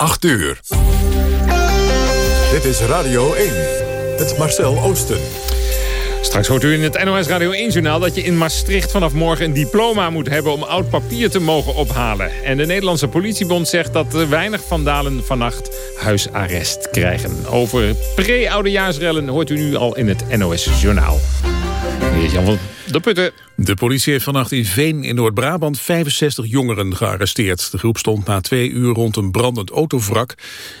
8 uur. Dit is Radio 1. Het Marcel Oosten. Straks hoort u in het NOS Radio 1-journaal dat je in Maastricht vanaf morgen een diploma moet hebben om oud papier te mogen ophalen. En de Nederlandse politiebond zegt dat er weinig vandalen vannacht huisarrest krijgen. Over pre-oudejaarsrellen hoort u nu al in het NOS-journaal. Hier is Jan van de Putten. De politie heeft vannacht in Veen in Noord-Brabant 65 jongeren gearresteerd. De groep stond na twee uur rond een brandend autovrak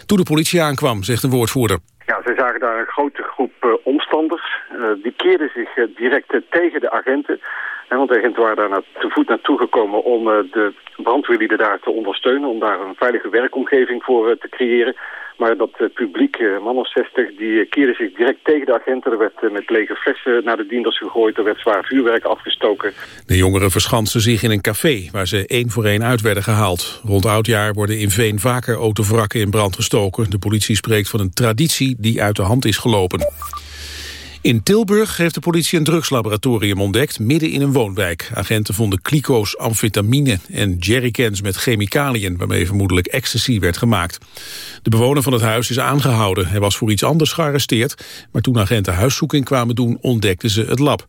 toen de politie aankwam, zegt een woordvoerder. Ja, ze zagen daar een grote groep uh, omstanders. Uh, die keerden zich uh, direct tegen de agenten. want de agenten waren daar naar, te voet naartoe gekomen om de brandweerlieden daar te ondersteunen. Om daar een veilige werkomgeving voor te creëren. Maar dat publiek, man of 60, die keerde zich direct tegen de agenten. Er werd met lege flessen naar de dienders gegooid. Er werd zwaar vuurwerk afgestoken. De jongeren verschansten zich in een café waar ze één voor één uit werden gehaald. Rond oudjaar worden in Veen vaker autovrakken in brand gestoken. De politie spreekt van een traditie die uit de hand is gelopen. In Tilburg heeft de politie een drugslaboratorium ontdekt, midden in een woonwijk. Agenten vonden kliko's, amfetamine en jerrycans met chemicaliën, waarmee vermoedelijk ecstasy werd gemaakt. De bewoner van het huis is aangehouden. Hij was voor iets anders gearresteerd, maar toen agenten huiszoeking kwamen doen, ontdekten ze het lab.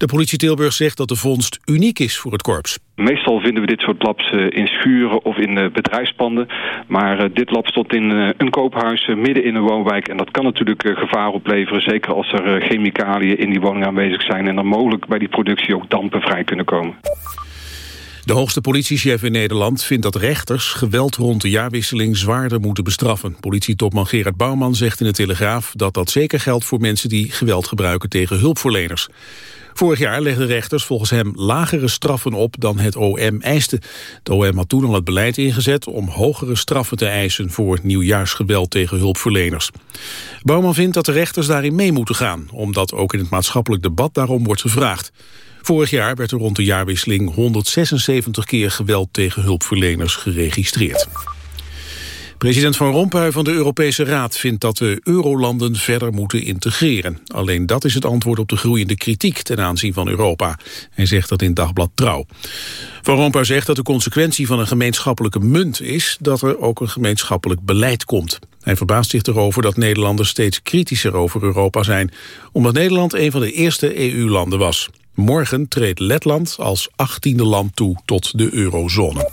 De politie Tilburg zegt dat de vondst uniek is voor het korps. Meestal vinden we dit soort labs in schuren of in bedrijfspanden. Maar dit lab stond in een koophuis midden in een woonwijk. En dat kan natuurlijk gevaar opleveren. Zeker als er chemicaliën in die woning aanwezig zijn. En dan mogelijk bij die productie ook dampen vrij kunnen komen. De hoogste politiechef in Nederland vindt dat rechters geweld rond de jaarwisseling zwaarder moeten bestraffen. Politietopman Gerard Bouwman zegt in de Telegraaf dat dat zeker geldt voor mensen die geweld gebruiken tegen hulpverleners. Vorig jaar legden rechters volgens hem lagere straffen op dan het OM eiste. Het OM had toen al het beleid ingezet om hogere straffen te eisen voor nieuwjaarsgeweld tegen hulpverleners. Bouwman vindt dat de rechters daarin mee moeten gaan, omdat ook in het maatschappelijk debat daarom wordt gevraagd. Vorig jaar werd er rond de jaarwisseling 176 keer geweld tegen hulpverleners geregistreerd. President Van Rompuy van de Europese Raad vindt dat de eurolanden verder moeten integreren. Alleen dat is het antwoord op de groeiende kritiek ten aanzien van Europa. Hij zegt dat in Dagblad Trouw. Van Rompuy zegt dat de consequentie van een gemeenschappelijke munt is dat er ook een gemeenschappelijk beleid komt. Hij verbaast zich erover dat Nederlanders steeds kritischer over Europa zijn, omdat Nederland een van de eerste EU-landen was. Morgen treedt Letland als achttiende land toe tot de eurozone.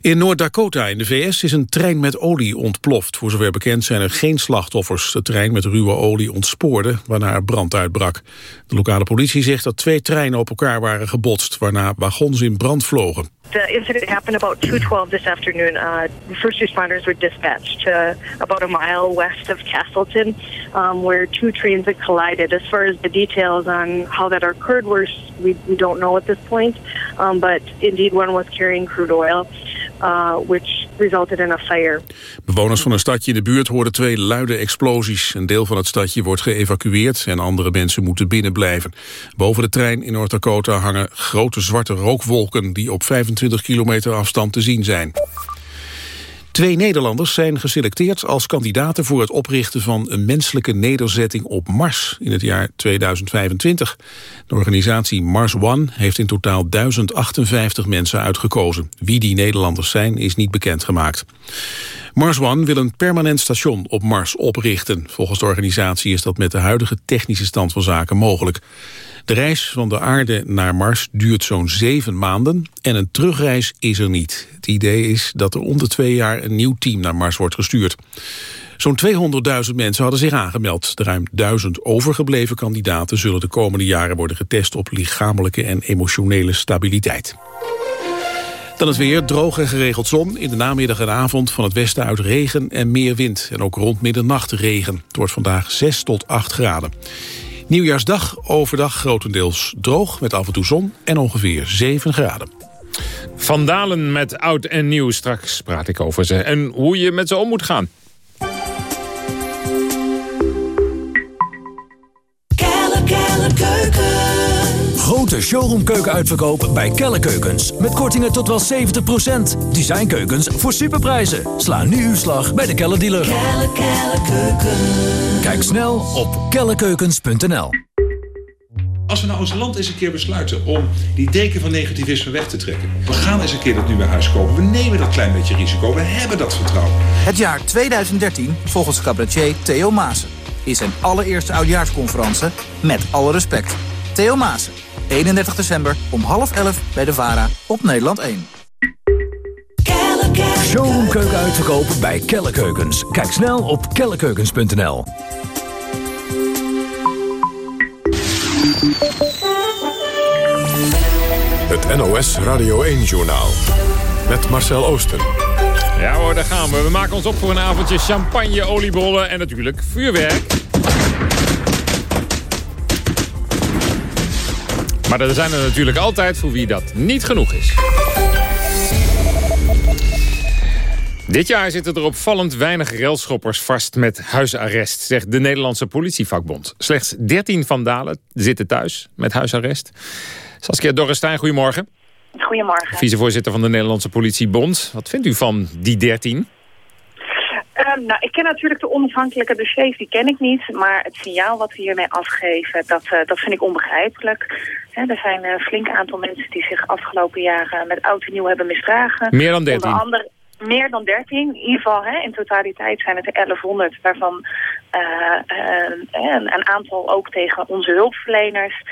In Noord-Dakota in de VS is een trein met olie ontploft. Voor zover bekend zijn er geen slachtoffers. De trein met ruwe olie ontspoorde, waarna er brand uitbrak. De lokale politie zegt dat twee treinen op elkaar waren gebotst... waarna wagons in brand vlogen. The incident happened about 2.12 this afternoon. Uh, first responders were dispatched to about a mile west of Castleton, um, where two trains had collided. As far as the details on how that occurred, we're, we, we don't know at this point. Um, but indeed, one was carrying crude oil. Uh, which resulted in a fire. Bewoners van een stadje in de buurt hoorden twee luide explosies. Een deel van het stadje wordt geëvacueerd en andere mensen moeten binnen blijven. Boven de trein in Noord-Dakota hangen grote zwarte rookwolken die op 25 kilometer afstand te zien zijn. Twee Nederlanders zijn geselecteerd als kandidaten voor het oprichten van een menselijke nederzetting op Mars in het jaar 2025. De organisatie Mars One heeft in totaal 1058 mensen uitgekozen. Wie die Nederlanders zijn is niet bekendgemaakt. Mars One wil een permanent station op Mars oprichten. Volgens de organisatie is dat met de huidige technische stand van zaken mogelijk. De reis van de aarde naar Mars duurt zo'n zeven maanden en een terugreis is er niet. Het idee is dat er om twee jaar een nieuw team naar Mars wordt gestuurd. Zo'n 200.000 mensen hadden zich aangemeld. De ruim duizend overgebleven kandidaten zullen de komende jaren worden getest op lichamelijke en emotionele stabiliteit. Dan het weer, droog en geregeld zon. In de namiddag en avond van het westen uit regen en meer wind. En ook rond middernacht regen. Het wordt vandaag 6 tot 8 graden. Nieuwjaarsdag overdag grotendeels droog met af en toe zon en ongeveer 7 graden. Vandalen met oud en nieuw. Straks praat ik over ze en hoe je met ze om moet gaan. Grote showroomkeuken uitverkoop bij Kelle Keukens. Met kortingen tot wel 70%. Designkeukens voor superprijzen. Sla nu uw slag bij de Kelle dealer. Kelle, kelle, keuken. Kijk snel op kellekeukens.nl. Als we nou als land eens een keer besluiten om die deken van negativisme weg te trekken. We gaan eens een keer dat nieuwe huis kopen. We nemen dat klein beetje risico. We hebben dat vertrouwen. Het jaar 2013, volgens cabaretier Theo Maassen, is zijn allereerste oudjaarsconferentie met alle respect. Theo Maassen, 31 december om half elf bij de VARA op Nederland 1. Showroom keuken uitverkopen bij Kelle Keukens. Kijk snel op kellekeukens.nl. Het NOS Radio 1-journaal. Met Marcel Oosten. Ja hoor, daar gaan we. We maken ons op voor een avondje champagne, oliebollen en natuurlijk vuurwerk. Maar er zijn er natuurlijk altijd voor wie dat niet genoeg is. Dit jaar zitten er opvallend weinig relschoppers vast met huisarrest, zegt de Nederlandse politievakbond. Slechts 13 vandalen zitten thuis met huisarrest. Saskia Dorrestein, goedemorgen. Goedemorgen. Vicevoorzitter van de Nederlandse politiebond. Wat vindt u van die 13? Ehm, nou, ik ken natuurlijk de onafhankelijke dossiers, die ken ik niet. Maar het signaal wat we hiermee afgeven, dat, uh, dat vind ik onbegrijpelijk. er zijn een flink aantal mensen die zich afgelopen jaren met oud en nieuw hebben misdragen. Meer dan 13? Onder andere, meer dan 13. In ieder geval, hè, in totaliteit zijn het er 1100, waarvan uh, uh, een, een, aantal ook tegen onze hulpverleners.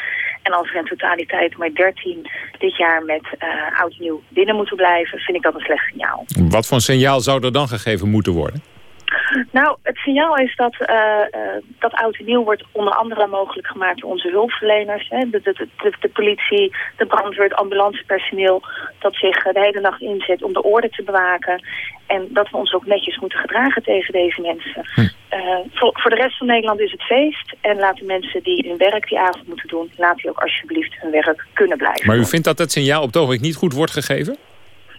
En als er in totaliteit maar 13 dit jaar met uh, oud en nieuw binnen moeten blijven, vind ik dat een slecht signaal. Wat voor een signaal zou er dan gegeven moeten worden? Nou, het signaal is dat, uh, uh, dat oud en nieuw wordt onder andere mogelijk gemaakt door onze hulpverleners. Hè, de, de, de, de, politie, de brandweer, het ambulancepersoneel dat zich de hele nacht inzet om de orde te bewaken. En dat we ons ook netjes moeten gedragen tegen deze mensen. Hm. Uh, voor, voor, de rest van Nederland is het feest. En laten mensen die hun werk die avond moeten doen... laten die ook alsjeblieft hun werk kunnen blijven Maar u vindt dat het signaal op het ogenblik niet goed wordt gegeven?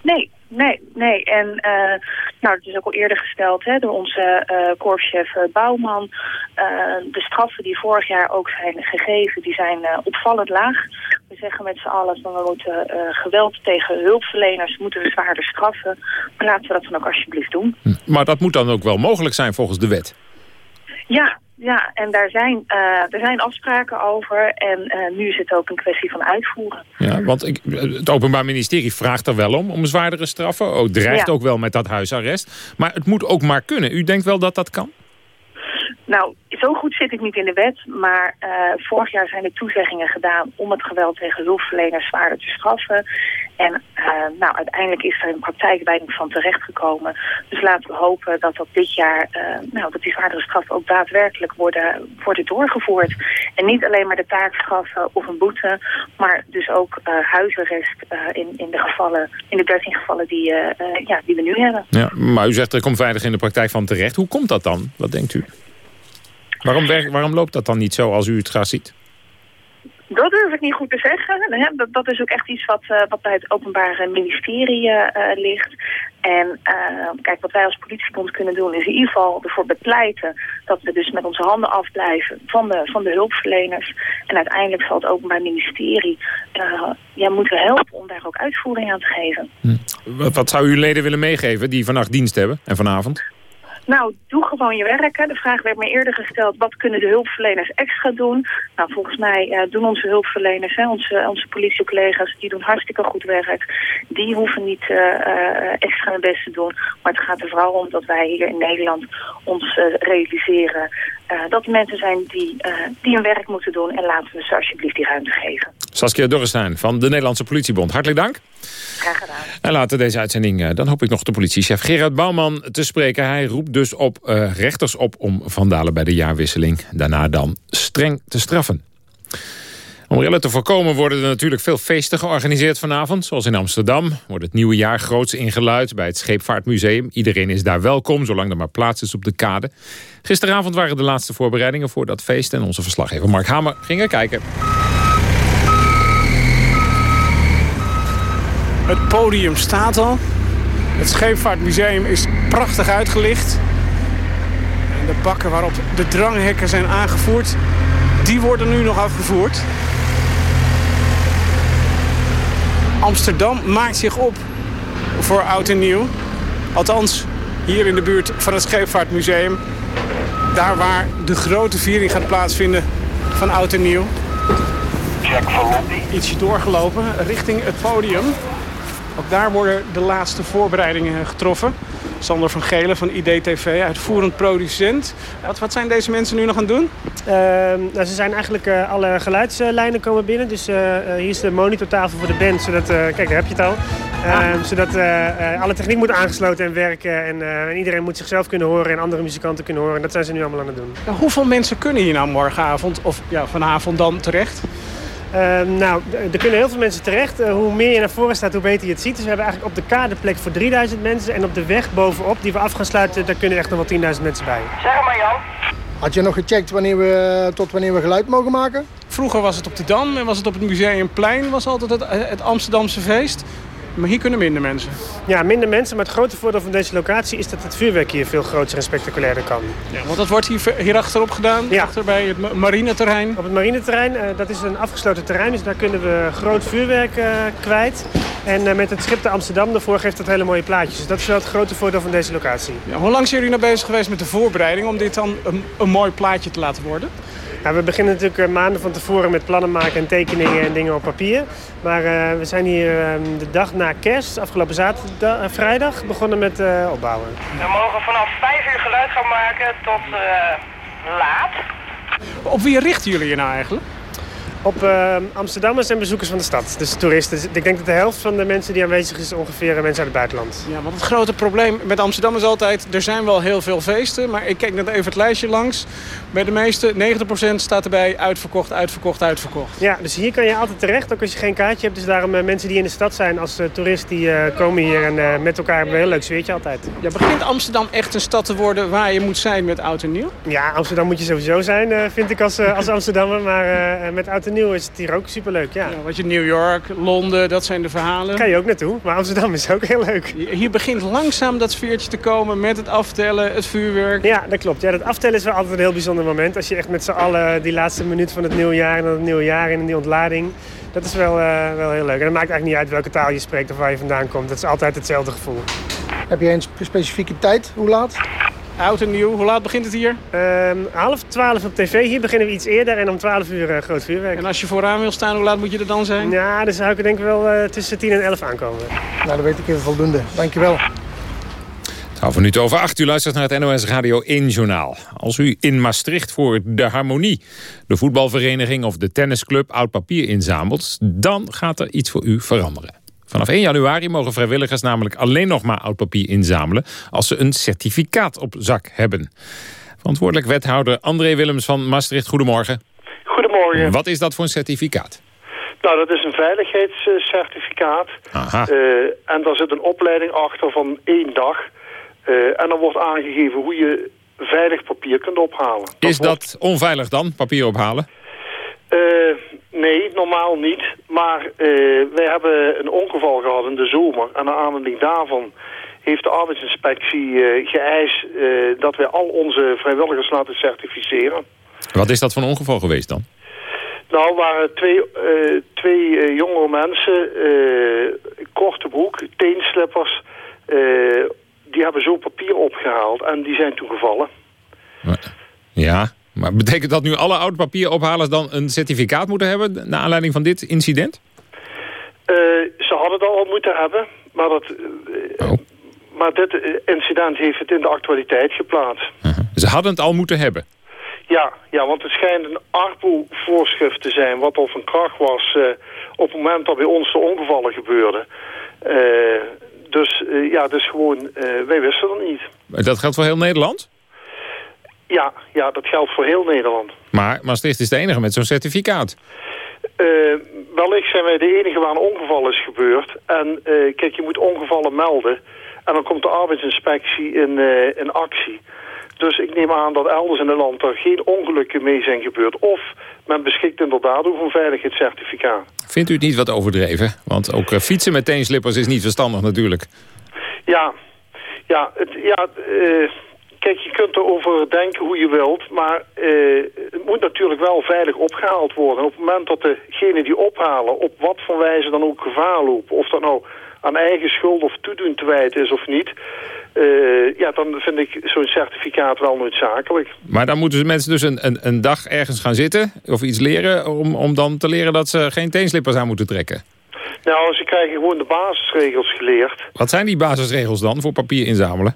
Nee, nee, nee. En uh, nou, het is ook al eerder gesteld hè, door onze uh, korpschef uh, Bouwman. de straffen die vorig jaar ook zijn gegeven, die zijn opvallend laag. We zeggen met z'n allen van we moeten geweld tegen hulpverleners moeten we zwaarder straffen. Maar laten we dat dan ook alsjeblieft doen. Maar dat moet dan ook wel mogelijk zijn volgens de wet? Ja, ja, en daar zijn, uh, er zijn afspraken over en uh, nu is het ook een kwestie van uitvoeren. Ja, want ik, het Openbaar Ministerie vraagt er wel om, om zwaardere straffen. Ook dreigt ja. ook wel met dat huisarrest. Maar het moet ook maar kunnen. U denkt wel dat dat kan? Nou, zo goed zit ik niet in de wet, maar uh, vorig jaar zijn er toezeggingen gedaan om het geweld tegen hulpverleners zwaarder te straffen. En uh, nou, uiteindelijk is er een praktijkwijding van terechtgekomen. Dus laten we hopen dat dat dit jaar, uh, nou, dat die zwaardere straffen ook daadwerkelijk worden, worden doorgevoerd. En niet alleen maar de taakstraffen of een boete, maar dus ook huisarrest in, in de gevallen, in de 13 gevallen die, ja, die we nu hebben. Ja, maar u zegt er komt veilig in de praktijk van terecht. Hoe komt dat dan? Wat denkt u? Waarom, waarom loopt dat dan niet zo als u het graag ziet? Dat durf ik niet goed te zeggen. Dat, is ook echt iets wat, uh, wat bij het Openbare Ministerie uh, ligt. En kijk, wat wij als politiebond kunnen doen is in ieder geval ervoor bepleiten dat we dus met onze handen afblijven van de, van de hulpverleners. En uiteindelijk zal het Openbaar Ministerie ja, moeten helpen om daar ook uitvoering aan te geven. Hm. Wat, zou uw leden willen meegeven die vannacht dienst hebben en vanavond? Nou, doe gewoon je werk. Hè. De vraag werd me eerder gesteld, wat kunnen de hulpverleners extra doen? Nou, volgens mij uh, doen onze hulpverleners, hè, onze, onze politiecollega's, die doen hartstikke goed werk. Die hoeven niet uh, uh, extra hun best te doen. Maar het gaat er vooral om dat wij hier in Nederland ons realiseren dat er mensen zijn die, die hun werk moeten doen. En laten we ze alsjeblieft die ruimte geven. Saskia Dorrestein van de Nederlandse Politiebond. Hartelijk dank. Graag gedaan. En later deze uitzending, dan hoop ik nog de politiechef Gerard Bouwman te spreken. Hij roept dus op uh, rechters op om vandalen bij de jaarwisseling daarna dan streng te straffen. Om rellen te voorkomen worden er natuurlijk veel feesten georganiseerd vanavond. Zoals in Amsterdam wordt het nieuwe jaar groots ingeluid bij het Scheepvaartmuseum. Iedereen is daar welkom, zolang er maar plaats is op de kade. Gisteravond waren de laatste voorbereidingen voor dat feest... en onze verslaggever Mark Hamer ging er kijken. Het podium staat al. Het Scheepvaartmuseum is prachtig uitgelicht. En de bakken waarop de dranghekken zijn aangevoerd, die worden nu nog afgevoerd. Amsterdam maakt zich op voor oud en nieuw. Althans, hier in de buurt van het Scheepvaartmuseum. Daar waar de grote viering gaat plaatsvinden van oud en nieuw. Ietsje doorgelopen richting het podium. Ook daar worden de laatste voorbereidingen getroffen. Sander van Gelen van IDTV, uitvoerend producent. Wat, wat zijn deze mensen nu nog aan het doen? Ehm, nou, ze zijn eigenlijk uh, alle geluidslijnen komen binnen. Dus uh, hier is de monitortafel voor de band. Zodat, kijk, daar heb je het al. Ehm, zodat alle techniek moet aangesloten en werken. En iedereen moet zichzelf kunnen horen en andere muzikanten kunnen horen. En dat zijn ze nu allemaal aan het doen. hoeveel mensen kunnen hier nou morgenavond of ja, vanavond dan terecht? Ehm, nou, er kunnen heel veel mensen terecht. Uh, hoe meer je naar voren staat, hoe beter je het ziet. Dus we hebben eigenlijk op de kaart plek voor 3000 mensen. En op de weg bovenop, die we af gaan sluiten, daar kunnen echt nog wel 10.000 mensen bij. Zeg maar Jan. Had je nog gecheckt wanneer we, tot wanneer we geluid mogen maken? Vroeger was het op de Dam en was het op het Museumplein was altijd het, het Amsterdamse feest. Maar hier kunnen minder mensen. Ja, minder mensen. Maar het grote voordeel van deze locatie is dat het vuurwerk hier veel groter en spectaculairder kan. Ja, want dat wordt hier, hier achterop gedaan, ja. achter bij het marineterrein. Op het marineterrein, uh, dat is een afgesloten terrein, dus daar kunnen we groot vuurwerk uh, kwijt. En uh, met het schip de Amsterdam daarvoor geeft dat hele mooie plaatjes. Dus dat is wel het grote voordeel van deze locatie. Ja, hoe lang zijn jullie nou bezig geweest met de voorbereiding om dit dan een, een mooi plaatje te laten worden? Ja, we beginnen natuurlijk eh, maanden van tevoren met plannen maken en tekeningen en dingen op papier. Maar uh, we zijn hier uh, de dag na kerst, afgelopen zaterdag, uh, vrijdag, begonnen met opbouwen. We mogen vanaf 5 uur geluid gaan maken tot laat. Op wie richten jullie je nou eigenlijk? Op uh, Amsterdammers en bezoekers van de stad. Dus toeristen. Ik denk dat de helft van de mensen die aanwezig is ongeveer mensen uit het buitenland. Ja, want het grote probleem met Amsterdam is altijd... er zijn wel heel veel feesten, maar ik kijk net even het lijstje langs. Bij de meeste, 90% staat erbij uitverkocht, uitverkocht, uitverkocht. Ja, dus hier kan je altijd terecht, ook als je geen kaartje hebt. Dus daarom uh, mensen die in de stad zijn als uh, toerist, die uh, komen hier... en met elkaar hebben we een heel leuk sfeertje altijd. Ja, begint Amsterdam echt een stad te worden waar je moet zijn met oud en nieuw? Ja, Amsterdam moet je sowieso zijn, vind ik als, als Amsterdammer. Maar met oud en nieuw is het hier ook superleuk, ja. ja wat je New York, Londen, dat zijn de verhalen. Kan je ook naartoe, maar Amsterdam is ook heel leuk. Hier begint langzaam dat sfeertje te komen met het aftellen, het vuurwerk. Ja, dat klopt. Ja, dat aftellen is wel altijd een heel bijzonder moment. Als je echt met z'n allen die laatste minuut van het nieuwjaar en dan het nieuwe jaar in en die ontlading... Dat is wel, uh, wel heel leuk. En dat maakt eigenlijk niet uit welke taal je spreekt of waar je vandaan komt. Dat is altijd hetzelfde gevoel. Heb je een specifieke tijd? Hoe laat? Oud en nieuw. Hoe laat begint het hier? Um, half twaalf op tv. Hier beginnen we iets eerder en om twaalf uur uh, groot vuurwerk. En als je vooraan wil staan, hoe laat moet je er dan zijn? Ja, dan zou ik er denk ik wel uh, tussen tien en elf aankomen. Nou, dan weet ik even voldoende. Dankjewel. 12 minuten over 8. U luistert naar het NOS Radio 1 Journaal. Als u in Maastricht voor de Harmonie, de voetbalvereniging of de tennisclub oud papier inzamelt, dan gaat er iets voor u veranderen. Vanaf 1 januari mogen vrijwilligers namelijk alleen nog maar oud papier inzamelen... als ze een certificaat op zak hebben. Verantwoordelijk wethouder André Willems van Maastricht, goedemorgen. Goedemorgen. Wat is dat voor een certificaat? Nou, dat is een veiligheidscertificaat. Aha. Uh, en daar zit een opleiding achter van één dag. Uh, en dan wordt aangegeven hoe je veilig papier kunt ophalen. Dat is dat onveilig dan, papier ophalen? Uh, nee, normaal niet. Maar uh, wij hebben een ongeval gehad in de zomer. En naar aanleiding daarvan heeft de arbeidsinspectie uh, geëist dat wij al onze vrijwilligers laten certificeren. Wat is dat voor een ongeval geweest dan? Nou, waren twee, twee jongere mensen, korte broek, teenslippers... die hebben zo papier opgehaald en die zijn toegevallen. Ja, maar betekent dat nu alle oud papierophalers dan een certificaat moeten hebben... naar aanleiding van dit incident? Uh, ze hadden dat al moeten hebben, maar, dat, uh, oh. maar dit incident heeft het in de actualiteit geplaatst. Uh -huh. Ze hadden het al moeten hebben? Ja, ja want het schijnt een ARPO-voorschrift te zijn... wat al van kracht was op het moment dat bij ons de ongevallen gebeurden. dus ja, dus gewoon, wij wisten dat niet. Dat geldt voor heel Nederland? Ja, ja, dat geldt voor heel Nederland. Maar Maastricht is de enige met zo'n certificaat. Uh, wellicht zijn wij de enige waar een ongeval is gebeurd. En uh, kijk, je moet ongevallen melden. En dan komt de arbeidsinspectie in, uh, in actie. Dus ik neem aan dat elders in het land er geen ongelukken mee zijn gebeurd. Of men beschikt inderdaad over een veiligheidscertificaat. Vindt u het niet wat overdreven? Want ook fietsen met teenslippers is niet verstandig natuurlijk. Ja, ja, het, ja Kijk, je kunt erover denken hoe je wilt, maar uh, het moet natuurlijk wel veilig opgehaald worden. op het moment dat degene die ophalen op wat voor wijze dan ook gevaar lopen, of dat nou aan eigen schuld of toedoen te wijten is of niet, eh, ja, dan vind ik zo'n certificaat wel noodzakelijk. Maar dan moeten mensen dus een, een, een dag ergens gaan zitten of iets leren... Om, om dan te leren dat ze geen teenslippers aan moeten trekken. Nou, ze krijgen gewoon de basisregels geleerd. Wat zijn die basisregels dan voor papier inzamelen?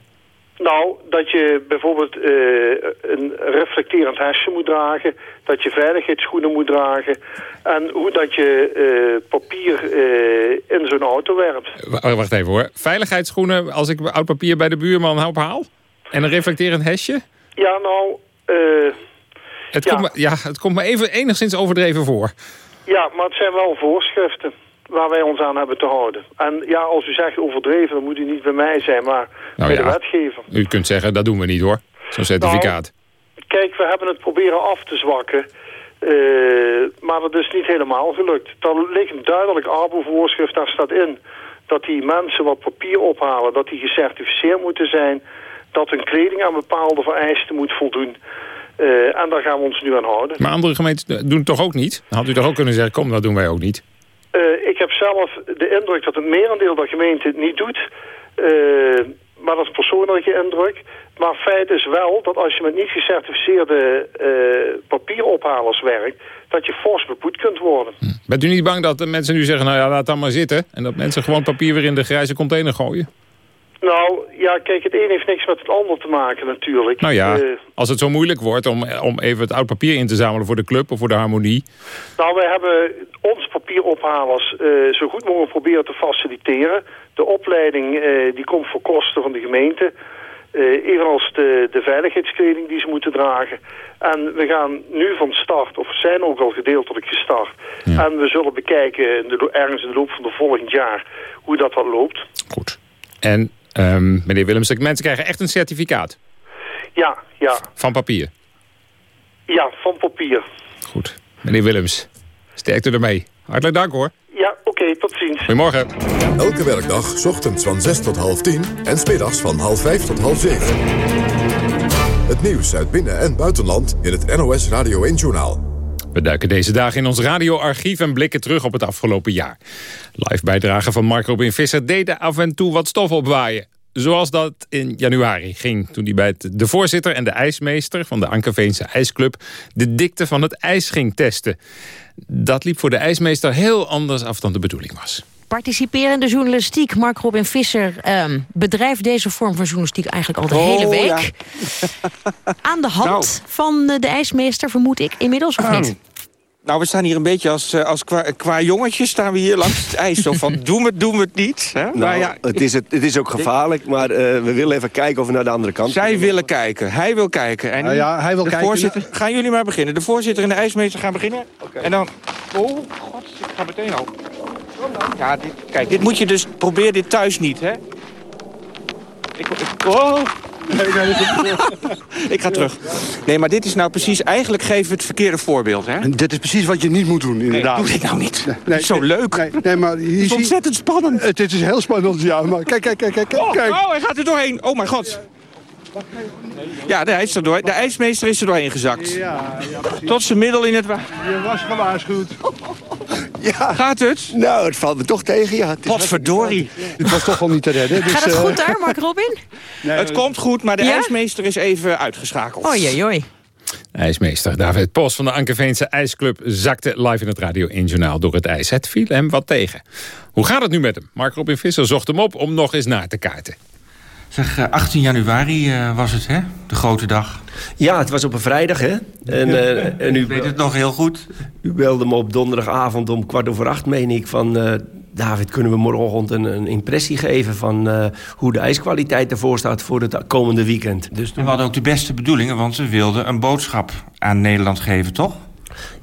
Nou, dat je bijvoorbeeld uh, een reflecterend hesje moet dragen. Dat je veiligheidsschoenen moet dragen. En hoe dat je uh, papier uh, in zo'n auto werpt. Wacht even hoor. Veiligheidsschoenen als ik oud papier bij de buurman ophaal? En een reflecterend hesje? Ja, nou... het, ja. Komt me, ja, het komt me even enigszins overdreven voor. Ja, maar het zijn wel voorschriften waar wij ons aan hebben te houden. En ja, als u zegt overdreven, dan moet u niet bij mij zijn, maar nou bij ja, de wetgever. U kunt zeggen, dat doen we niet hoor, zo'n certificaat. Nou, kijk, we hebben het proberen af te zwakken. Uh, maar dat is niet helemaal gelukt. Er ligt een duidelijk ABO-voorschrift, daar staat in... dat die mensen wat papier ophalen, dat die gecertificeerd moeten zijn... dat hun kleding aan bepaalde vereisten moet voldoen... Uh, en daar gaan we ons nu aan houden. Maar andere gemeenten doen het toch ook niet? Dan had u toch ook kunnen zeggen, kom, dat doen wij ook niet? Uh, ik heb zelf de indruk dat het merendeel der gemeente het niet doet. Uh, maar dat is persoonlijke indruk. Maar feit is wel dat als je met niet gecertificeerde uh, papierophalers werkt... dat je fors beboet kunt worden. Hm. Bent u niet bang dat de mensen nu zeggen, nou ja, laat dan maar zitten... en dat mensen gewoon papier weer in de grijze container gooien? Nou, ja, kijk, het een heeft niks met het ander te maken natuurlijk. Nou ja, uh, als het zo moeilijk wordt om, om even het oud papier in te zamelen voor de club of voor de harmonie. Nou, wij hebben ons papierophalers uh, zo goed mogelijk proberen te faciliteren. De opleiding uh, die komt voor kosten van de gemeente. evenals de, de veiligheidskleding die ze moeten dragen. En we gaan nu van start, of zijn ook al gedeeltelijk gestart. Ja. En we zullen bekijken in de, ergens in de loop van het volgend jaar hoe dat wat loopt. Goed. En Um, meneer Willems, mensen krijgen echt een certificaat? Ja, ja. Van papier? Ja, van papier. Goed. Meneer Willems, sterkte ermee. Hartelijk dank hoor. Ja, oké, okay, tot ziens. Goedemorgen. Elke werkdag, ochtends van 6 tot half 10 en smiddags van half 5 tot half 7. Het nieuws uit binnen- en buitenland in het NOS Radio 1-journaal. We duiken deze dagen in ons radioarchief en blikken terug op het afgelopen jaar. Live bijdrage van Mark Robin Visser deden af en toe wat stof opwaaien. Zoals dat in januari ging toen hij bij de voorzitter en de ijsmeester van de Ankerveense IJsclub de dikte van het ijs ging testen. Dat liep voor de ijsmeester heel anders af dan de bedoeling was. Participerende journalistiek, Mark Robin Visser um, bedrijft deze vorm van journalistiek eigenlijk al de hele week. Ja. Aan de hand nou. van de ijsmeester, vermoed ik, inmiddels of niet? Nou, we staan hier een beetje als, als qua, qua jongetjes staan we hier langs het ijs. Zo van, doen we het, doen we het niet. Hè? Nou, maar ja, het, is het, het is ook gevaarlijk, maar uh, we willen even kijken of we naar de andere kant Zij willen kijken, hij wil kijken. En uh, ja, hij wil de kijken. Voorzitter, gaan jullie maar beginnen. De voorzitter en de ijsmeester gaan beginnen. Okay. En dan... Oh, god, ik ga meteen al. Ja, dit, kijk, dit moet je dus... Probeer dit thuis niet, hè. Ik, ik, oh. Nee, nee, ik ga terug. Nee, maar dit is nou precies... Eigenlijk geven we het verkeerde voorbeeld, hè? En dit is precies wat je niet moet doen, inderdaad. Nee, doe dit nou niet. Nee, is zo leuk. Nee, nee maar hier het is ontzettend spannend. Het is heel spannend, ja. Maar kijk, kijk, kijk, kijk. Oh, oh hij gaat er doorheen. Oh, mijn god. Ja, de, ijs er door, de ijsmeester is er doorheen gezakt. Ja, ja Tot zijn middel in het water. Je was gewaarschuwd. Ja. Gaat het? Nou, het valt me toch tegen, ja. Wat verdorie. Het was toch wel niet te redden. Dus, Gaat het goed daar, Mark Robin? Nee, het komt goed, maar de ja? ijsmeester is even uitgeschakeld. Oei, oei, oei. IJsmeester David Post van de Ankerveense IJsclub zakte live in het Radio 1 Journaal door het ijs. Het viel hem wat tegen. Hoe gaat het nu met hem? Mark Robin Visser zocht hem op om nog eens na te kaarten. Zeg, 18 januari uh, was het, hè? De grote dag. Ja, het was op een vrijdag, hè? En, uh, en u weet het nog heel goed. U belde me op donderdagavond om kwart over acht, meen ik... van uh, David, kunnen we morgenochtend een, een impressie geven... van hoe de ijskwaliteit ervoor staat voor het komende weekend. Dus toen... we hadden ook de beste bedoelingen, want ze wilden een boodschap aan Nederland geven, toch?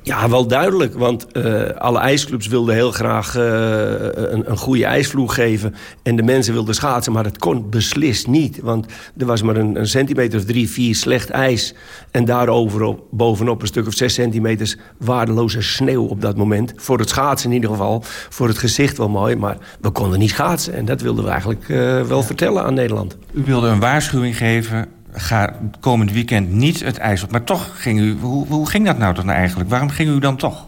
Ja, wel duidelijk. Want uh, alle ijsclubs wilden heel graag uh, een, een, goede ijsvloer geven. En de mensen wilden schaatsen, maar dat kon beslist niet. Want er was maar een, een centimeter of drie, vier slecht ijs. En daarover bovenop een stuk of zes centimeters waardeloze sneeuw op dat moment. Voor het schaatsen in ieder geval. Voor het gezicht wel mooi, maar we konden niet schaatsen. En dat wilden we eigenlijk uh, wel vertellen aan Nederland. U wilde een waarschuwing geven ga komend weekend niet het ijs op. Maar toch ging u... Hoe, hoe ging dat nou dan eigenlijk? Waarom ging u dan toch?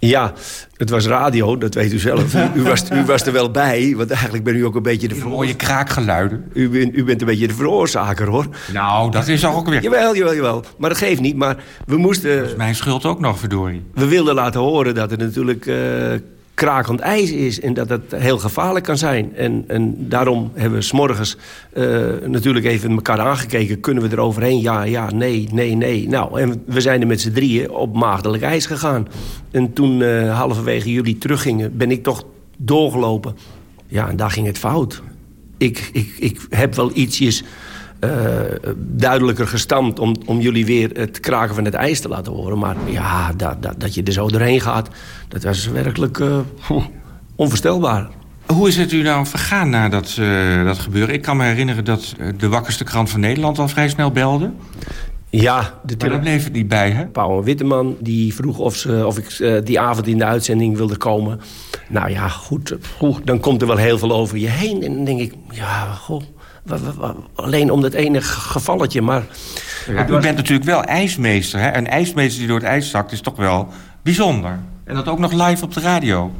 Ja, het was radio, dat weet u zelf. U, u, was, u was er wel bij, want eigenlijk ben u ook een beetje de veroorzaker. Mooie kraakgeluiden. U, bent, u bent een beetje de veroorzaker, hoor. Nou, dat is ook weer... Jawel, jawel, jawel. Maar dat geeft niet, maar we moesten... Dat is mijn schuld ook nog, verdorie. We wilden laten horen dat er natuurlijk... Uh, krakend ijs is en dat het heel gevaarlijk kan zijn. En, en daarom hebben we s'morgens uh, natuurlijk even elkaar aangekeken. Kunnen we er overheen? Ja, ja, nee, nee, nee. Nou, en we zijn er met z'n drieën op maagdelijk ijs gegaan. En toen uh, halverwege jullie teruggingen, ben ik toch doorgelopen. Ja, en daar ging het fout. Ik, ik, ik heb wel ietsjes duidelijker gestampt... Om, om jullie weer het kraken van het ijs te laten horen. Maar ja, dat, dat, dat je er zo doorheen gaat... dat was werkelijk uh, onvoorstelbaar. Hoe is het u nou vergaan na dat, uh, dat gebeuren? Ik kan me herinneren dat de wakkerste krant van Nederland al vrij snel belde. Ja, de maar daar bleef het niet bij, hè? Paul Witteman die vroeg of, ze, of ik uh, die avond in de uitzending wilde komen. Nou ja, goed, goed, dan komt er wel heel veel over je heen. En dan denk ik, ja, goh, alleen om dat ene gevalletje, maar... Ja, u bent natuurlijk wel ijsmeester, hè? Een ijsmeester die door het ijs zakt is toch wel bijzonder. En dat ook nog live op de radio.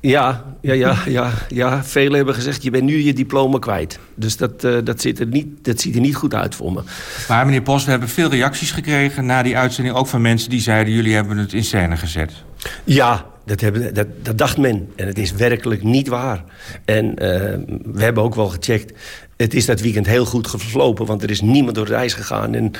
Ja, ja, ja, ja, ja. Velen hebben gezegd, je bent nu je diploma kwijt. Dus dat, uh, dat, ziet er niet, dat ziet er niet goed uit voor me. Maar meneer Post, we hebben veel reacties gekregen na die uitzending... ook van mensen die zeiden, jullie hebben het in scène gezet. Ja, dat, hebben, dat, dat dacht men. En het is werkelijk niet waar. En uh, we hebben ook wel gecheckt het is dat weekend heel goed verlopen, want er is niemand door het ijs gegaan. En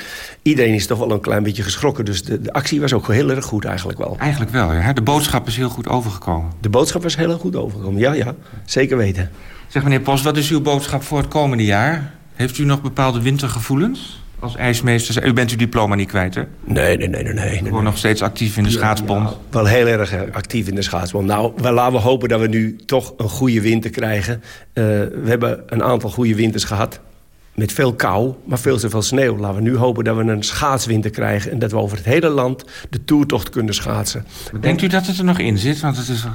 iedereen is toch wel een klein beetje geschrokken. Dus de, de actie was ook heel erg goed eigenlijk wel. Eigenlijk wel, ja. De boodschap is heel goed overgekomen. De boodschap was heel goed overgekomen, ja, ja. Zeker weten. Zeg meneer Post, wat is uw boodschap voor het komende jaar? Heeft u nog bepaalde wintergevoelens? Als ijsmeester? U bent uw diploma niet kwijt, hè? Nee, nee, nee. nee, nee, nee. nog steeds actief in de schaatsbond? Ja, wel heel erg eh, actief in de schaatsbond. Nou, wel, laten we hopen dat we nu toch een goede winter krijgen. Uh, we hebben een aantal goede winters gehad. Met veel kou, maar veel te veel sneeuw. Laten we nu hopen dat we een schaatswinter krijgen... en dat we over het hele land de toertocht kunnen schaatsen. Denkt u dat het er nog in zit? Want het is...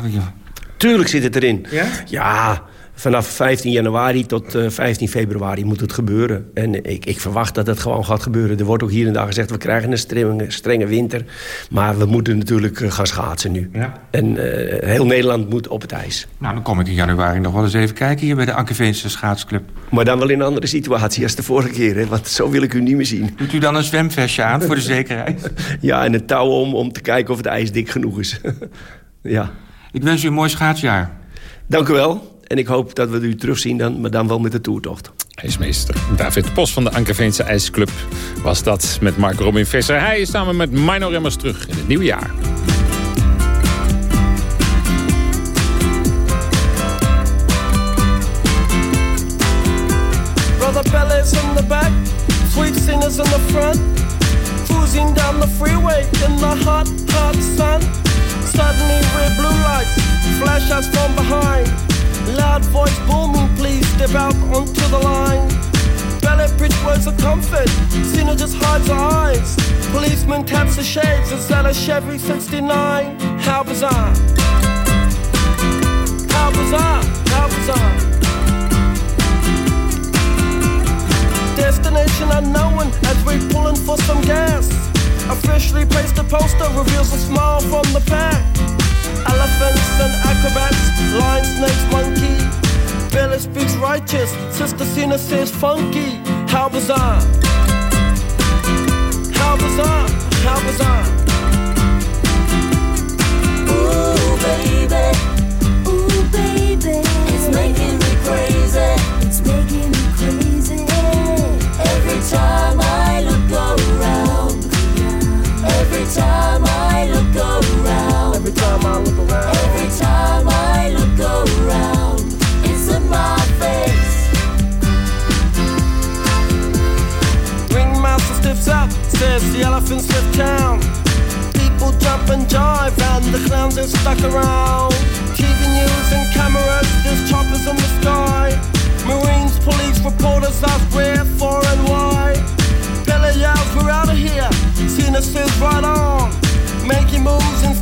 Tuurlijk zit het erin. Ja? Ja, vanaf 15 januari tot uh, eh, 15 februari moet het gebeuren. En ik, ik, verwacht dat het gewoon gaat gebeuren. Er wordt ook hier en daar gezegd, we krijgen een strenge, strenge winter. Maar we moeten natuurlijk uh, gaan schaatsen nu. Ja. En uh, heel Nederland moet op het ijs. Nou, dan kom ik in januari nog wel eens even kijken hier bij de Ankeveense schaatsclub. Maar dan wel in een andere situatie als de vorige keer. Hè? Want zo wil ik u niet meer zien. Doet u dan een zwemvestje aan voor de zekerheid? ja, en een touw om om te kijken of het ijs dik genoeg is. ja. Ik wens u een mooi schaatsjaar. Dank u wel. En ik hoop dat we u terugzien, dan, maar dan wel met de toertocht. IJsmeester David Pos van de Ankerveense IJsclub was dat met Mark Robin Visser. Hij is samen met Mino Remmers terug in het nieuwe jaar. Brother Bellas in the back, sweet singers in the front. Cruising down the freeway in the hot, hot sun. Suddenly red blue lights flash us from behind. Loud voice booming, please step out onto the line. Ballet bridge words of comfort, Cena just hides her eyes. Policeman taps the shades, is that a Chevy 69? How bizarre! How bizarre! How bizarre! Destination unknown as we're pulling for some gas. Officially placed a poster reveals a smile from the pack. Elephants and acrobats, lion, snakes, monkey. Billy speaks righteous, Sister Cena says funky. How bizarre! How bizarre! How bizarre! Ooh, baby. Ooh, baby. It's making me crazy. It's making me crazy. Every time I look around. Every time I look around. Every time I look around. Every time I look around. It's in my face. Ringmaster stiffs up, says the elephants left town. People jump and jive, and the clowns are stuck around. TV news and cameras, there's choppers in the sky. Marines, police, reporters ask where, for, and why. Belly yells, we're out of here. Cena says right on. Making moves and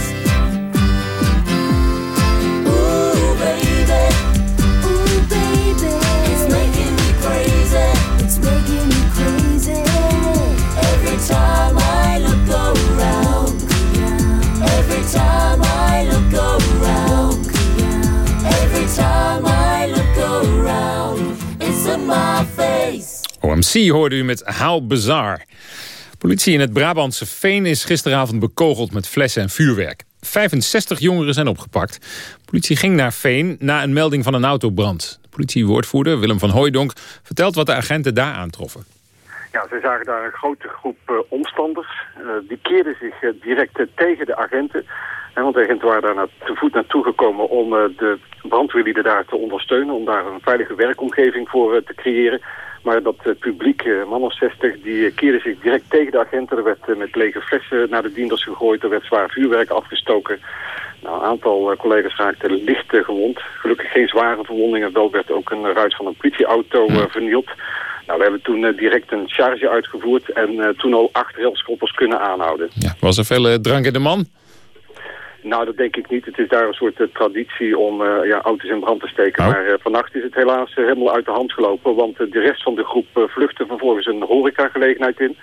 OMC hoorde u met How Bizarre. Politie in het Brabantse Veen is gisteravond bekogeld met flessen en vuurwerk. 65 jongeren zijn opgepakt. Politie ging naar Veen na een melding van een autobrand. De politiewoordvoerder Willem van Hooijdonk vertelt wat de agenten daar aantroffen. Ja, ze zagen daar een grote groep eh, omstanders. Eh, die keerden zich eh, direct tegen de agenten. En want de agenten waren daar te voet naartoe gekomen om de brandweerlieden daar te ondersteunen. Om daar een veilige werkomgeving voor te creëren. Maar dat eh, publiek, eh, man of 60, die eh, keerde zich direct tegen de agenten. Er werd met lege flessen naar de dienders gegooid. Er werd zwaar vuurwerk afgestoken. Nou, een aantal collega's raakten licht gewond. Gelukkig geen zware verwondingen. Wel werd ook een ruit van een politieauto vernield. Nou, we hebben toen direct een charge uitgevoerd en toen al acht railschoppers kunnen aanhouden. Was er veel drank in de man? Nou, dat denk ik niet. Het is daar een soort eh, traditie om eh, ja, auto's in brand te steken. Maar eh, vannacht is het helaas helemaal uit de hand gelopen. Want de rest van de groep vluchtte vervolgens een horecagelegenheid in.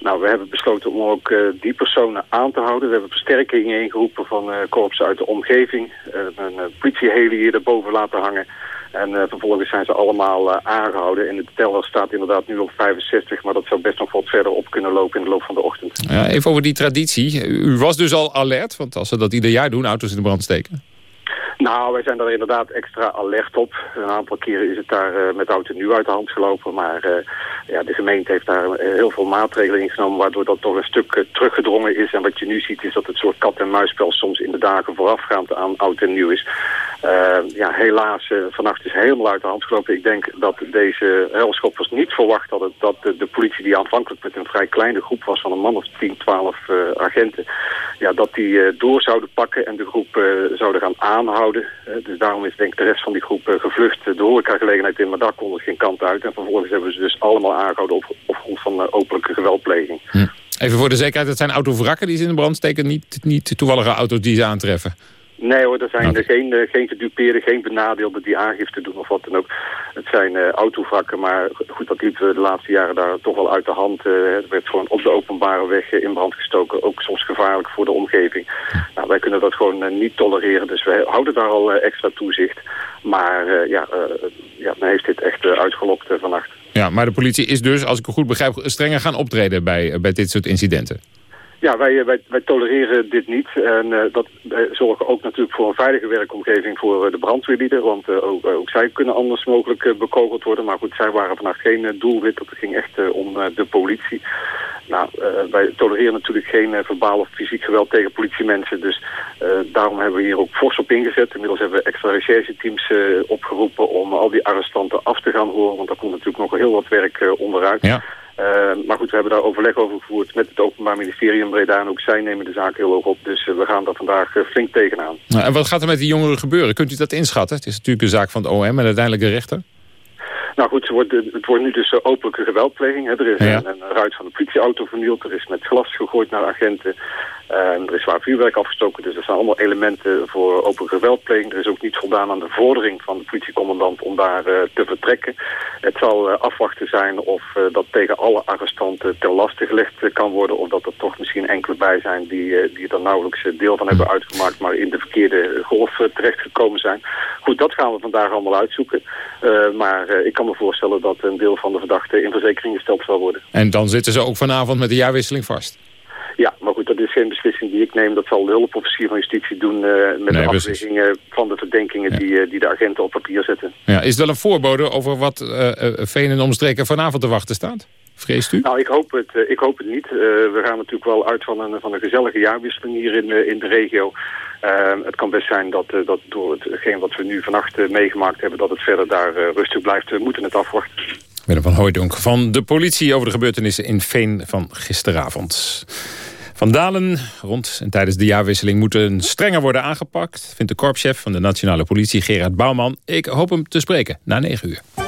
Nou, we hebben besloten om ook eh, die personen aan te houden. We hebben versterkingen ingeroepen van eh korpsen uit de omgeving. Eh, een uh, politieheli hier erboven laten hangen. En eh, vervolgens zijn ze allemaal eh, aangehouden. En de teller staat inderdaad nu op 65, maar dat zou best nog wat verder op kunnen lopen in de loop van de ochtend. Ja, even over die traditie. U was dus al alert, want als ze dat ieder jaar doen, auto's in de brand steken. Nou, wij zijn daar inderdaad extra alert op. Een aantal keren is het daar eh, met oud en nieuw uit de hand gelopen. Maar eh, ja, de gemeente heeft daar eh, heel veel maatregelen in genomen... waardoor dat toch een stuk teruggedrongen is. En wat je nu ziet is dat het soort kat-en-muisspel soms in de dagen voorafgaand aan oud en nieuw is. Ja, helaas, vannacht is helemaal uit de hand gelopen. Ik denk dat deze helschoppers niet verwacht hadden dat de, de politie die aanvankelijk met een vrij kleine groep was van een man of 10, 12 eh, agenten, ja, dat die door zouden pakken en de groep zouden gaan aanhouden. Eh, dus daarom is denk ik de rest van die groep eh, gevlucht de horecagelegenheid in, maar daar konden ze geen kant uit. En vervolgens hebben ze dus allemaal aangehouden op, op grond van eh, openlijke geweldpleging. Even voor de zekerheid, het zijn autovrakken die ze in de brand steken... niet, niet toevallige auto's die ze aantreffen. Nee hoor, er zijn er geen, eh, geen gedupeerden, geen benadeelden die aangifte doen of wat dan ook. Het zijn autovrakken, maar goed, dat liep eh, de laatste jaren daar toch wel uit de hand. Het werd gewoon op de openbare weg in brand gestoken, ook soms gevaarlijk voor de omgeving. Nou, wij kunnen dat gewoon niet tolereren, dus wij houden daar al extra toezicht. Maar ja, ja, men heeft dit echt uitgelokt vannacht. Ja, maar de politie is dus, als ik het goed begrijp... strenger gaan optreden bij, bij dit soort incidenten. Ja, wij, eh, wij, wij tolereren dit niet. En eh, dat zorgen ook natuurlijk voor een veilige werkomgeving voor eh, de brandweerlieden. Want ook, ook zij kunnen anders mogelijk bekogeld worden. Maar goed, zij waren vannacht geen doelwit. Het ging echt om de politie. Nou, wij tolereren natuurlijk geen verbaal of fysiek geweld tegen politiemensen. Dus daarom hebben we hier ook fors op ingezet. Inmiddels hebben we extra rechercheteams opgeroepen om al die arrestanten af te gaan horen. Want daar komt natuurlijk nog heel wat werk onderuit. Ja. Eh, maar goed, we hebben daar overleg over gevoerd met het Openbaar Ministerie in Breda. En ook zij nemen de zaak heel hoog op. Dus eh, we gaan daar vandaag eh, flink tegenaan. Nou, en wat gaat er met die jongeren gebeuren? Kunt u dat inschatten? Het is natuurlijk een zaak van het OM en uiteindelijk de rechter. Nou goed, het wordt, het wordt nu dus openlijke geweldpleging. Hè. Er is een, een ruit van de politieauto vernield. Er is met glas gegooid naar agenten. er is waar vuurwerk afgestoken. Dus er zijn allemaal elementen voor open geweldpleging. Er is ook niet voldaan aan de vordering van de politiecommandant om daar te vertrekken. Het zal afwachten zijn of dat tegen alle arrestanten ter laste gelegd kan worden. Of dat er toch misschien enkele bij zijn die, die er nauwelijks deel van hebben uitgemaakt. Maar in de verkeerde golf terechtgekomen zijn. Goed, dat gaan we vandaag allemaal uitzoeken. maar ik kan me voorstellen dat een deel van de verdachten in verzekering gesteld zal worden. En dan zitten ze ook vanavond met de jaarwisseling vast? Ja, maar goed, dat is geen beslissing die ik neem. Dat zal de hulpofficier van justitie doen uh, met de afwegingen van de verdenkingen die, uh, die de agenten op papier zetten. Ja, is wel een voorbode over wat uh, Veen en omstreken vanavond te wachten staat? Vreest u? Nou, ik hoop het, ik hoop het niet. we gaan natuurlijk wel uit van een, van een gezellige jaarwisseling hier in, in de regio. Het kan best zijn dat, dat door hetgeen wat we nu vannacht meegemaakt hebben... dat het verder daar rustig blijft. We moeten het afwachten. Willem van Hooydonk van de politie over de gebeurtenissen in Veen van gisteravond. Van Dalen rond en tijdens de jaarwisseling moeten strenger worden aangepakt... vindt de korpschef van de nationale politie Gerard Bouwman. Ik hoop hem te spreken na 9 uur.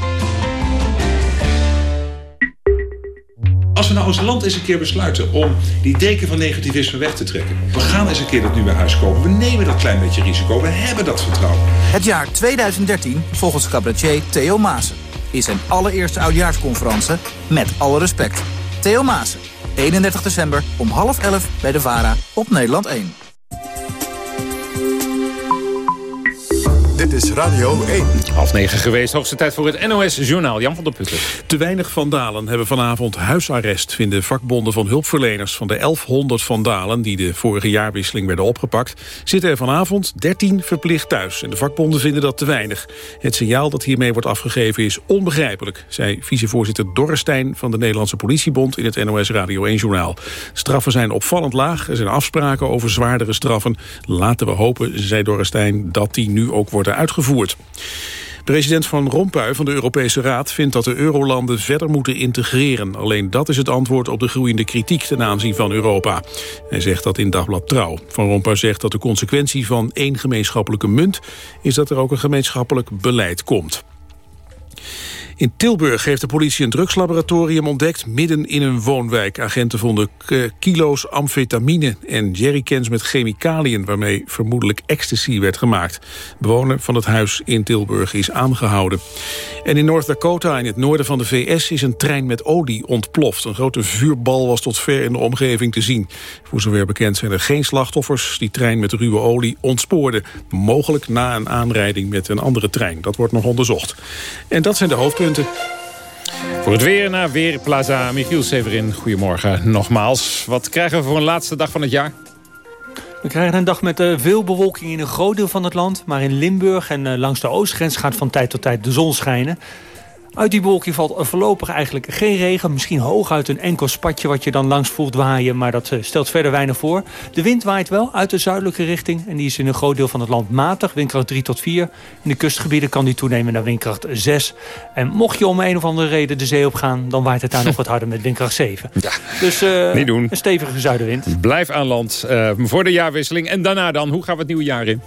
Als we nou als land eens een keer besluiten om die deken van negativisme weg te trekken. We gaan eens een keer dat nu bij huis kopen. We nemen dat klein beetje risico. We hebben dat vertrouwen. Het jaar 2013, volgens cabaretier Theo Maassen, is zijn allereerste oudjaarsconferentie met alle respect. Theo Maassen, 31 december om half elf bij de VARA op Nederland 1. Dit is Radio 1. Half negen geweest, hoogste tijd voor het NOS-journaal. Jan van der Putten. Te weinig vandalen hebben vanavond huisarrest... vinden vakbonden van hulpverleners van de 1100 vandalen... die de vorige jaarwisseling werden opgepakt... zitten er vanavond 13 verplicht thuis. En de vakbonden vinden dat te weinig. Het signaal dat hiermee wordt afgegeven is onbegrijpelijk... zei vicevoorzitter Dorrestein van de Nederlandse Politiebond... in het NOS Radio 1-journaal. Straffen zijn opvallend laag. Er zijn afspraken over zwaardere straffen. Laten we hopen, zei Dorrestein, dat die nu ook uitgevoerd. President Van Rompuy van de Europese Raad vindt dat de eurolanden verder moeten integreren. Alleen dat is het antwoord op de groeiende kritiek ten aanzien van Europa. Hij zegt dat in Dagblad Trouw. Van Rompuy zegt dat de consequentie van één gemeenschappelijke munt... is dat er ook een gemeenschappelijk beleid komt. In Tilburg heeft de politie een drugslaboratorium ontdekt... midden in een woonwijk. Agenten vonden kilo's amfetamine en jerrycans met chemicaliën... waarmee vermoedelijk ecstasy werd gemaakt. bewoner van het huis in Tilburg is aangehouden. En in North Dakota, in het noorden van de VS... is een trein met olie ontploft. Een grote vuurbal was tot ver in de omgeving te zien. Voor zover bekend zijn er geen slachtoffers. Die trein met ruwe olie ontspoorde. Mogelijk na een aanrijding met een andere trein. Dat wordt nog onderzocht. En dat zijn de hoofdpunten voor het weer naar Weerplaza, Michiel Severin. Goedemorgen nogmaals. Wat krijgen we voor een laatste dag van het jaar? We krijgen een dag met uh, veel bewolking in een groot deel van het land. Maar in Limburg en uh, langs de oostgrens gaat van tijd tot tijd de zon schijnen. Uit die wolkje valt voorlopig eigenlijk geen regen. Misschien hooguit een enkel spatje wat je dan langs voelt waaien. Maar dat eh, stelt verder weinig voor. De wind waait wel uit de zuidelijke richting. En die is in een groot deel van het land matig. Windkracht 3 tot 4. In de kustgebieden kan die toenemen naar windkracht 6. En mocht je om een of andere reden de zee op gaan... dan waait het daar nog wat harder met windkracht 7. Ja, dus uh, niet doen. een stevige zuidenwind. Blijf aan land uh, voor de jaarwisseling. En daarna dan, hoe gaan we het nieuwe jaar in?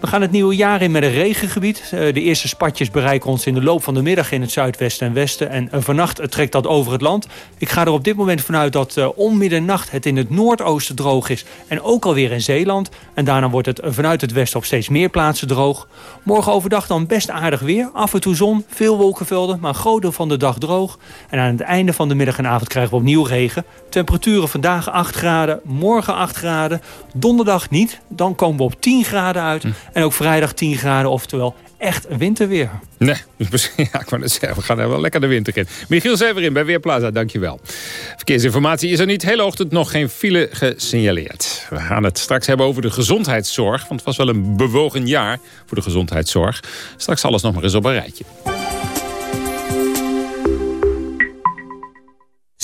We gaan het nieuwe jaar in met een regengebied. Eh, de eerste spatjes bereiken ons in de loop van de middag in het zuidwesten en westen. En eh, vannacht trekt dat over het land. Ik ga er op dit moment vanuit dat om middernacht het in het noordoosten droog is. En ook alweer in Zeeland. En daarna wordt het vanuit het westen op steeds meer plaatsen droog. Morgen overdag dan best aardig weer. Af en toe zon, veel wolkenvelden, maar een groot deel van de dag droog. En aan het einde van de middag en avond krijgen we opnieuw regen. Temperaturen vandaag 8 graden, morgen 8 graden. Donderdag niet, dan komen we op 10 graden uit. En ook vrijdag 10 graden, oftewel echt winterweer. Nee, ja, ik wou net zeggen, we gaan er wel lekker de winter in. Michiel Severin bij Weerplaza, dankjewel. Verkeersinformatie is er niet. Hele ochtend nog geen file gesignaleerd. We gaan het straks hebben over de gezondheidszorg. Want het was wel een bewogen jaar voor de gezondheidszorg. Straks alles nog maar eens op een rijtje.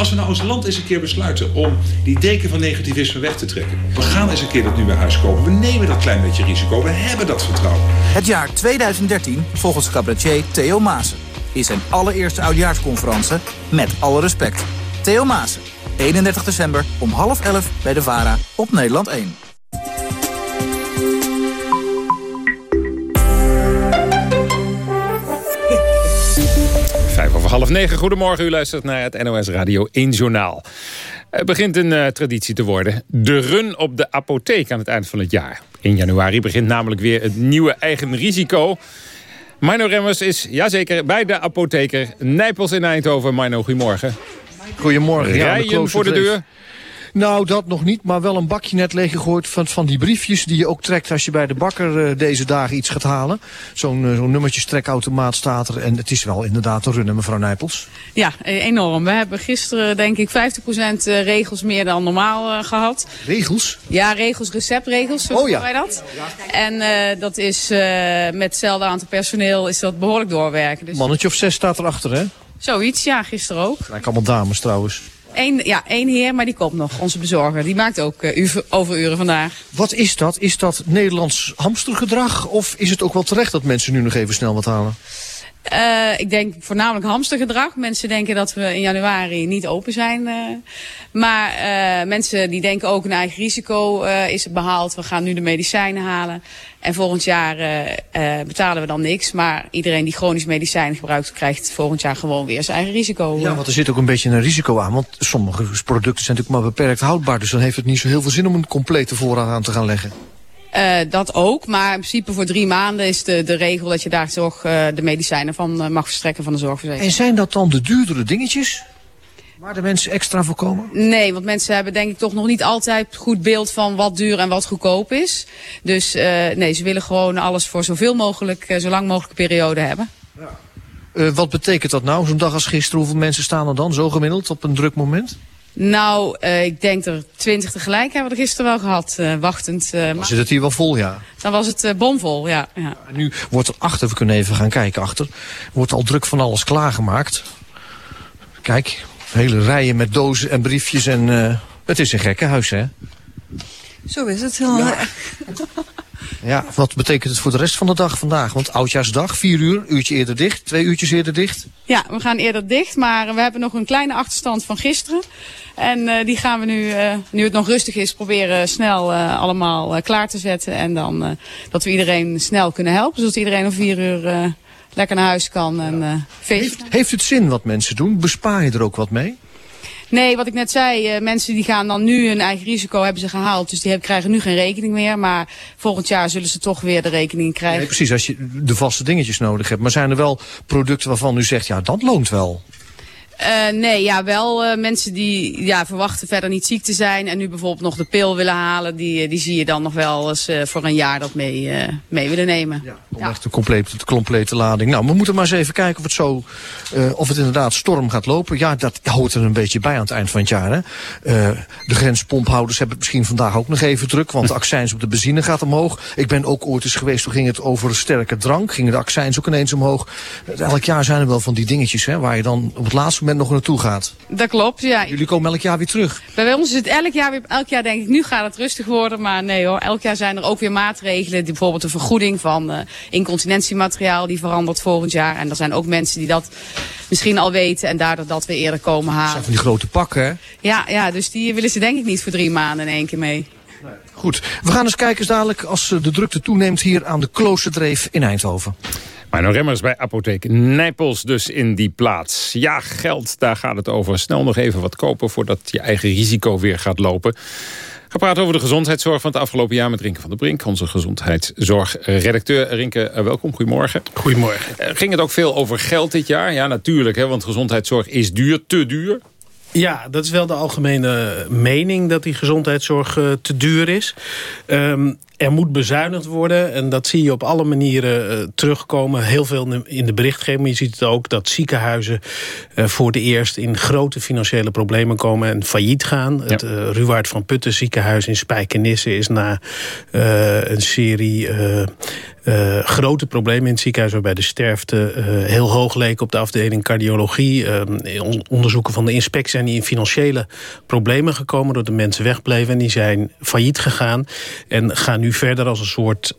Als we nou als land eens een keer besluiten om die deken van negativisme weg te trekken. We gaan eens een keer dat nu bij huis kopen. We nemen dat klein beetje risico. We hebben dat vertrouwen. Het jaar 2013, volgens cabaretier Theo Maassen, is zijn allereerste oudjaarsconferentie met alle respect. Theo Maassen, 31 december om half elf bij de VARA op Nederland 1. Vijf over half negen. Goedemorgen, u luistert naar het NOS Radio 1 Journaal. Het begint een uh, traditie te worden. De run op de apotheek aan het eind van het jaar. In januari begint namelijk weer het nieuwe eigen risico. Mino Remmers is, jazeker, bij de apotheker Nijpels in Eindhoven. Mino, goedemorgen. Goedemorgen. Rijden voor de deur? Nou, dat nog niet, maar wel een bakje net leeggegooid van, van die briefjes die je ook trekt als je bij de bakker uh, deze dagen iets gaat halen. Zo'n uh, zo'n staat er en het is wel inderdaad te runnen, mevrouw Nijpels. Ja, enorm. We hebben gisteren denk ik 50% regels meer dan normaal uh, gehad. Regels? Ja, regels, receptregels, zo oh, ja. wij dat. En dat is met hetzelfde aantal personeel is dat behoorlijk doorwerken. Dus... Mannetje of zes staat erachter, hè? Zoiets, ja, gisteren ook. Lijkt allemaal dames trouwens. Eén, ja, één heer, maar die komt nog, onze bezorger. Die maakt ook uh, overuren vandaag. Wat is dat? Is dat Nederlands hamstergedrag? Of is het ook wel terecht dat mensen nu nog even snel wat halen? Uh, ik denk voornamelijk hamstergedrag. Mensen denken dat we in januari niet open zijn. Uh, maar uh, mensen die denken ook een eigen risico is behaald. We gaan nu de medicijnen halen. En volgend jaar betalen we dan niks. Maar iedereen die chronisch medicijn gebruikt krijgt volgend jaar gewoon weer zijn eigen risico. Ja, want er zit ook een beetje een risico aan. Want sommige producten zijn natuurlijk maar beperkt houdbaar. Dus dan heeft het niet zo heel veel zin om een complete voorraad aan te gaan leggen. Uh, dat ook, maar in principe voor drie maanden is de, de regel dat je daar zorg, uh, de medicijnen van uh, mag verstrekken van de zorgverzekering. En zijn dat dan de duurdere dingetjes? Waar de mensen extra voor komen? Nee, want mensen hebben denk ik toch nog niet altijd goed beeld van wat duur en wat goedkoop is. Dus nee, ze willen gewoon alles voor zoveel mogelijk, zo lang mogelijke periode hebben. Ja. wat betekent dat nou, zo'n dag als gisteren? Hoeveel mensen staan er dan, zo gemiddeld, op een druk moment? Nou, uh, ik denk er twintig tegelijk hebben we er gisteren wel gehad, uh, wachtend. Uh, dan zit het hier wel vol, ja. Dan was het bomvol, ja, ja. ja. Nu wordt er achter, we kunnen even gaan kijken achter, wordt al druk van alles klaargemaakt. Kijk, hele rijen met dozen en briefjes en het is een gekkenhuis, hè? Zo is het. Heel ja. ja, wat betekent het voor de rest van de dag vandaag? Want oudjaarsdag, vier uur, uurtje eerder dicht, twee uurtjes eerder dicht. Ja, we gaan eerder dicht, maar we hebben nog een kleine achterstand van gisteren. En uh, die gaan we nu, uh, nu het nog rustig is, proberen snel uh, allemaal klaar te zetten. En dan dat we iedereen snel kunnen helpen, zodat iedereen om vier uur lekker naar huis kan. En, ja. heeft, heeft het zin wat mensen doen? Bespaar je er ook wat mee? Nee, wat ik net zei, uh, mensen die gaan dan nu hun eigen risico hebben ze gehaald. Dus die krijgen nu geen rekening meer. Maar volgend jaar zullen ze toch weer de rekening krijgen. Nee, precies, als je de vaste dingetjes nodig hebt. Maar zijn er wel producten waarvan u zegt, ja, dat loont wel? Uh, nee, ja, wel uh, mensen die ja, verwachten verder niet ziek te zijn en nu bijvoorbeeld nog de pil willen halen, die, die zie je dan nog wel eens uh, voor een jaar dat mee, mee willen nemen. Ja, om ja. echt de complete, de complete lading. Nou, we moeten maar eens even kijken of het zo, of het inderdaad storm gaat lopen. Ja, dat hoort er een beetje bij aan het eind van het jaar. Hè. de grenspomphouders hebben het misschien vandaag ook nog even druk, want de accijns op de benzine gaat omhoog. Ik ben ook ooit eens geweest, toen ging het over sterke drank, gingen de accijns ook ineens omhoog. Elk jaar zijn er wel van die dingetjes, hè, waar je dan op het laatste moment nog naartoe gaat. Dat klopt, ja. Jullie komen elk jaar weer terug. Bij ons is het elk jaar weer, elk jaar denk ik, nu gaat het rustig worden. Maar nee hoor, elk jaar zijn er ook weer maatregelen. Die, bijvoorbeeld de vergoeding van uh, incontinentiemateriaal, die verandert volgend jaar. En er zijn ook mensen die dat misschien al weten en daardoor dat we eerder komen halen. Dat zijn van die grote pakken, hè? Ja, ja, dus die willen ze denk ik niet voor drie maanden in één keer mee. Goed, we gaan eens kijken dadelijk als de drukte toeneemt hier aan de Kloosterdreef in Eindhoven. Maar nou Remmers bij Apotheek Nijpels dus in die plaats. Ja, geld, daar gaat het over. Snel nog even wat kopen voordat je eigen risico weer gaat lopen. Gepraat over de gezondheidszorg van het afgelopen jaar met Rinke van der Brink. Onze gezondheidszorgredacteur. Rinke, welkom. Goedemorgen. Goedemorgen. Ging het ook veel over geld dit jaar? Ja, natuurlijk, hè, want gezondheidszorg is duur, te duur. Ja, dat is wel de algemene mening dat die gezondheidszorg uh, te duur is. Um, er moet bezuinigd worden. En dat zie je op alle manieren uh, terugkomen. Heel veel in de berichtgeving. Je ziet het ook dat ziekenhuizen uh, voor het eerst... in grote financiële problemen komen en failliet gaan. Ja. Het uh, Ruwaard van Putten ziekenhuis in Spijkenisse... is na een serie uh, grote problemen in het ziekenhuis... waarbij de sterfte uh, heel hoog leek op de afdeling cardiologie. Uh, onderzoeken van de inspectie zijn die in financiële problemen gekomen... doordat de mensen wegbleven en die zijn failliet gegaan... en gaan nu verder als een soort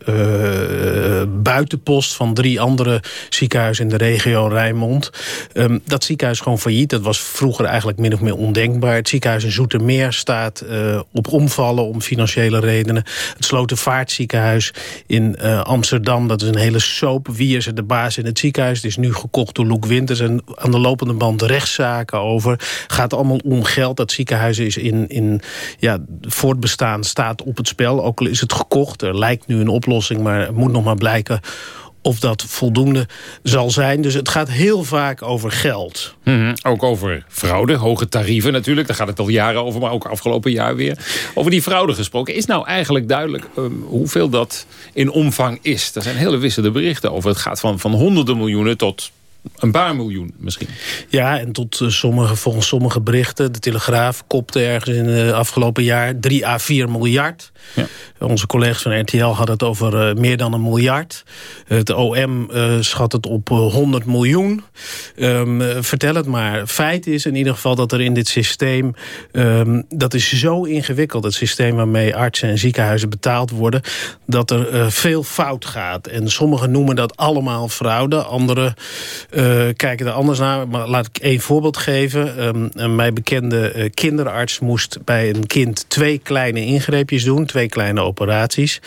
buitenpost... van drie andere ziekenhuizen in de regio Rijnmond. Um, dat ziekenhuis is gewoon failliet. Dat was vroeger eigenlijk min of meer ondenkbaar. Het ziekenhuis in Zoetermeer staat op omvallen om financiële redenen. Het Slotervaartziekenhuis in Amsterdam Amsterdam. Dat is een hele soap. Wie is er de baas in het ziekenhuis? Het is nu gekocht door Loek Winters. En aan de lopende band rechtszaken over. Gaat allemaal om geld. Dat ziekenhuis is in, in ja, voortbestaan staat op het spel. Ook al is het gekocht. Er lijkt nu een oplossing. Maar het moet nog maar blijken of dat voldoende zal zijn. Dus het gaat heel vaak over geld. -hmm. Ook over fraude, hoge tarieven natuurlijk. Daar gaat het al jaren over, maar ook afgelopen jaar weer. Over die fraude gesproken. Is nou eigenlijk duidelijk um, hoeveel dat in omvang is? Er zijn hele wisselende berichten over. Het gaat van, van honderden miljoenen tot een paar miljoen misschien. Ja, en tot uh, sommige, volgens sommige berichten... de Telegraaf kopte ergens in het afgelopen jaar 3 à 4 miljard. Ja. Onze collega's van RTL hadden het over uh, meer dan een miljard. Het OM uh, schat het op 100 miljoen. Um, vertel het maar. Feit is in ieder geval dat er in dit systeem... Um, dat is zo ingewikkeld, het systeem waarmee artsen en ziekenhuizen betaald worden... dat er veel fout gaat. En sommigen noemen dat allemaal fraude. Anderen kijken er anders naar. Maar laat ik één voorbeeld geven. Um, een mij bekende uh, kinderarts moest bij een kind twee kleine ingreepjes doen. Twee kleine operaties.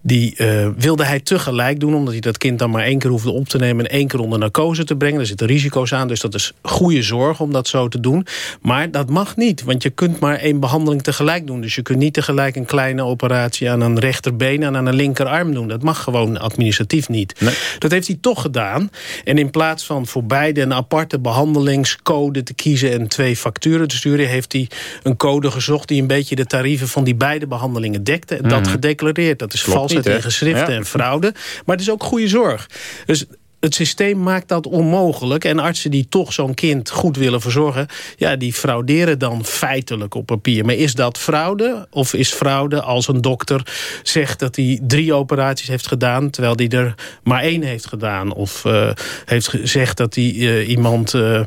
Die uh, wilde hij tegelijk doen, omdat hij dat kind dan maar één keer hoefde op te nemen... en één keer onder narcose te brengen. Er zitten risico's aan, dus dat is goede zorg om dat zo te doen. Maar dat mag niet, want je kunt maar één behandeling tegelijk doen. Dus je kunt niet tegelijk een kleine operatie aan een rechterbeen... en aan een linkerarm doen. Dat mag gewoon administratief niet. Nee. Dat heeft hij toch gedaan. En in plaats van voor beide een aparte behandelingscode te kiezen... en twee facturen te sturen, heeft hij een code gezocht... die een beetje de tarieven van die beide behandelingen dekte. En mm. dat gedeclareerd. Dat is vals in geschriften ja. en fraude. Maar het is ook goede zorg. Dus het systeem maakt dat onmogelijk. En artsen die toch zo'n kind goed willen verzorgen... ja, die frauderen dan feitelijk op papier. Maar is dat fraude? Of is fraude als een dokter zegt dat hij drie operaties heeft gedaan... terwijl hij er maar één heeft gedaan? Of uh, heeft gezegd dat hij uh, iemand... Uh,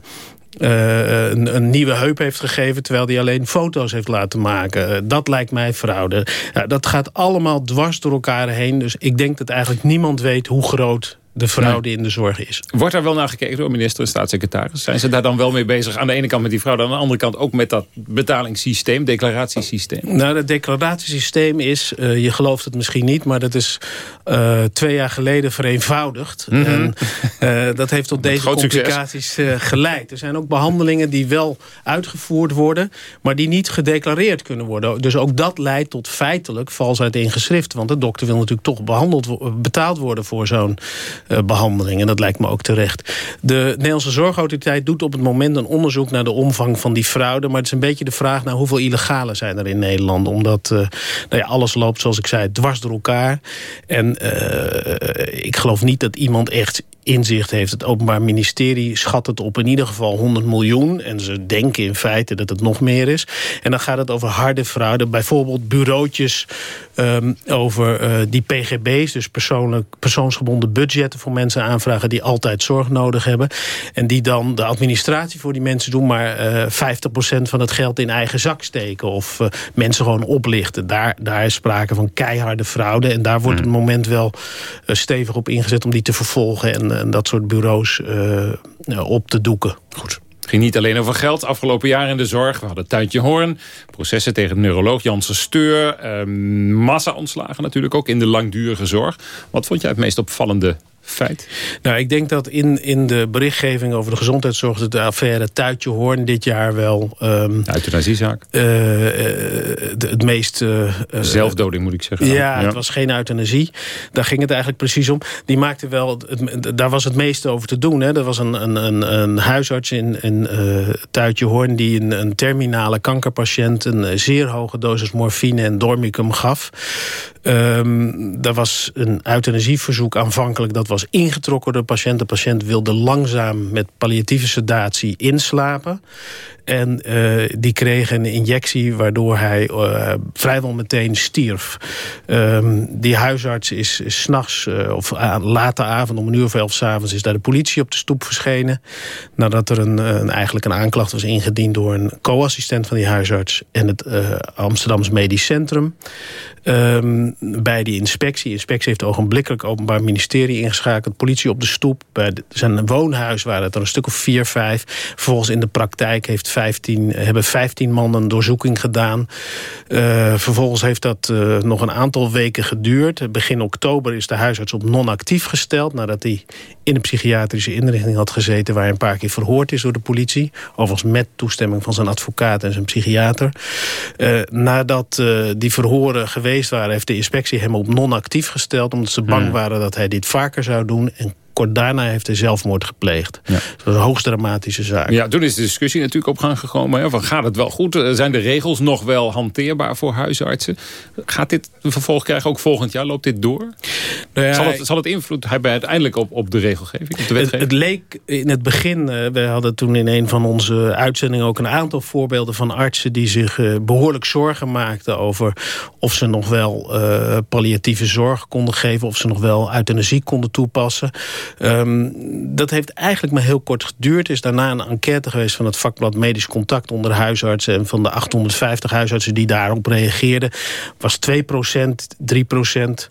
een, nieuwe heup heeft gegeven... terwijl hij alleen foto's heeft laten maken. Dat lijkt mij fraude. Dat gaat allemaal dwars door elkaar heen. Dus ik denk dat eigenlijk niemand weet hoe groot de fraude nee. in de zorg is. Wordt daar wel naar gekeken door minister en staatssecretaris? Zijn ze daar dan wel mee bezig? Aan de ene kant met die fraude, aan de andere kant ook met dat betalingssysteem, declaratiesysteem? Nou, het declaratiesysteem is, uh, je gelooft het misschien niet, maar dat is uh, twee jaar geleden vereenvoudigd. Mm -hmm. En uh, dat heeft tot deze complicaties geleid. Er zijn ook behandelingen die wel uitgevoerd worden, maar die niet gedeclareerd kunnen worden. Dus ook dat leidt tot feitelijk valsheid in geschrift. Want de dokter wil natuurlijk toch behandeld, betaald worden voor zo'n behandeling. En dat lijkt me ook terecht. De Nederlandse Zorgautoriteit doet op het moment een onderzoek naar de omvang van die fraude. Maar het is een beetje de vraag naar hoeveel illegale zijn er in Nederland. Omdat uh, nou ja, alles loopt, zoals ik zei, dwars door elkaar. En uh, ik geloof niet dat iemand echt inzicht heeft. Het Openbaar Ministerie schat het op in ieder geval 100 miljoen. En ze denken in feite dat het nog meer is. En dan gaat het over harde fraude. Bijvoorbeeld bureautjes um, over uh, die pgb's. Dus persoonlijk, persoonsgebonden budgetten voor mensen aanvragen... die altijd zorg nodig hebben. En die dan de administratie voor die mensen doen... maar uh, 50% van het geld in eigen zak steken. Of uh, mensen gewoon oplichten. Daar, daar is sprake van keiharde fraude. En daar wordt hmm. het moment wel stevig op ingezet om die te vervolgen... en en dat soort bureaus op te doeken. Goed. Ging niet alleen over geld. Afgelopen jaar in de zorg. We hadden Tuintje Hoorn. Processen tegen neuroloog Janssen Steur. Uh, Massa-ontslagen natuurlijk ook in de langdurige zorg. Wat vond jij het meest opvallende feit? Nou, ik denk dat in, in de berichtgeving over de gezondheidszorg... de affaire Tuitje Hoorn dit jaar wel... Um, de euthanasiezaak? Uh, uh, het meest... Uh, Zelfdoding moet ik zeggen. Ja, ja, het was geen euthanasie. Daar ging het eigenlijk precies om. Die maakte wel... Het, daar was het meeste over te doen. Hè. Er was een, een, een, een huisarts in, in Tuitje Hoorn... die een, een terminale kankerpatiënt... een zeer hoge dosis morfine en dormicum gaf. Ehm, daar was een euthanasieverzoek aanvankelijk. Dat was ingetrokken door de patiënt. De patiënt wilde langzaam met palliatieve sedatie inslapen. En uh, die kreeg een injectie waardoor hij uh, vrijwel meteen stierf. Um, die huisarts is, s'nachts uh, of late avond om een uur of elf s'avonds... is daar de politie op de stoep verschenen. Nadat er een, een, eigenlijk een aanklacht was ingediend door een co-assistent van die huisarts... en het Amsterdams Medisch Centrum. Um, bij die inspectie. inspectie heeft ogenblikkelijk Openbaar Ministerie ingeschakeld. Politie op de stoep. Bij zijn woonhuis waren het er een stuk of vier, vijf. Vervolgens in de praktijk heeft 15, hebben 15 man een doorzoeking gedaan. Uh, vervolgens heeft dat uh, nog een aantal weken geduurd. Begin oktober is de huisarts op non-actief gesteld... nadat hij in een psychiatrische inrichting had gezeten... waar hij een paar keer verhoord is door de politie. Overigens met toestemming van zijn advocaat en zijn psychiater. Uh, nadat die verhoren geweest waren... heeft de inspectie hem op non-actief gesteld... omdat ze bang Hmm. waren dat hij dit vaker zou doen... En kort daarna heeft hij zelfmoord gepleegd. Ja. Dat was een hoogst dramatische zaak. Ja, toen is de discussie natuurlijk op gang gekomen. Hè, van gaat het wel goed? Eh, Zijn de regels nog wel hanteerbaar voor huisartsen? Gaat dit een vervolg krijgen ook volgend jaar? Loopt dit door? Nou ja, zal, het, zal het invloed hebben uiteindelijk op, op de regelgeving? Op de Het, wetgeving? het leek in het begin, eh, we hadden toen in een van onze uitzendingen ook een aantal voorbeelden van artsen die zich eh, behoorlijk zorgen maakten over of ze nog wel palliatieve zorg konden geven, of ze nog wel euthanasie konden toepassen. Um, dat heeft eigenlijk maar heel kort geduurd. is daarna een enquête geweest van het vakblad Medisch Contact onder huisartsen en van de 850 huisartsen die daarop reageerden, was 2% 3%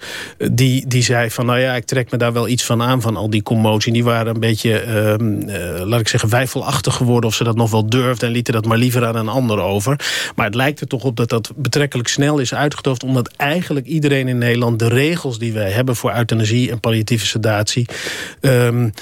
die, die zei van nou ja, ik trek me daar wel iets van aan van al die commotie. Die waren een beetje, um, uh, laat ik zeggen, wijfelachtig geworden of ze dat nog wel durfden en lieten dat maar liever aan een ander over. Maar het lijkt er toch op dat dat betrekkelijk snel is uitgedoofd, omdat eigenlijk iedereen in Nederland de regels die wij hebben voor euthanasie en palliatieve sedatie um,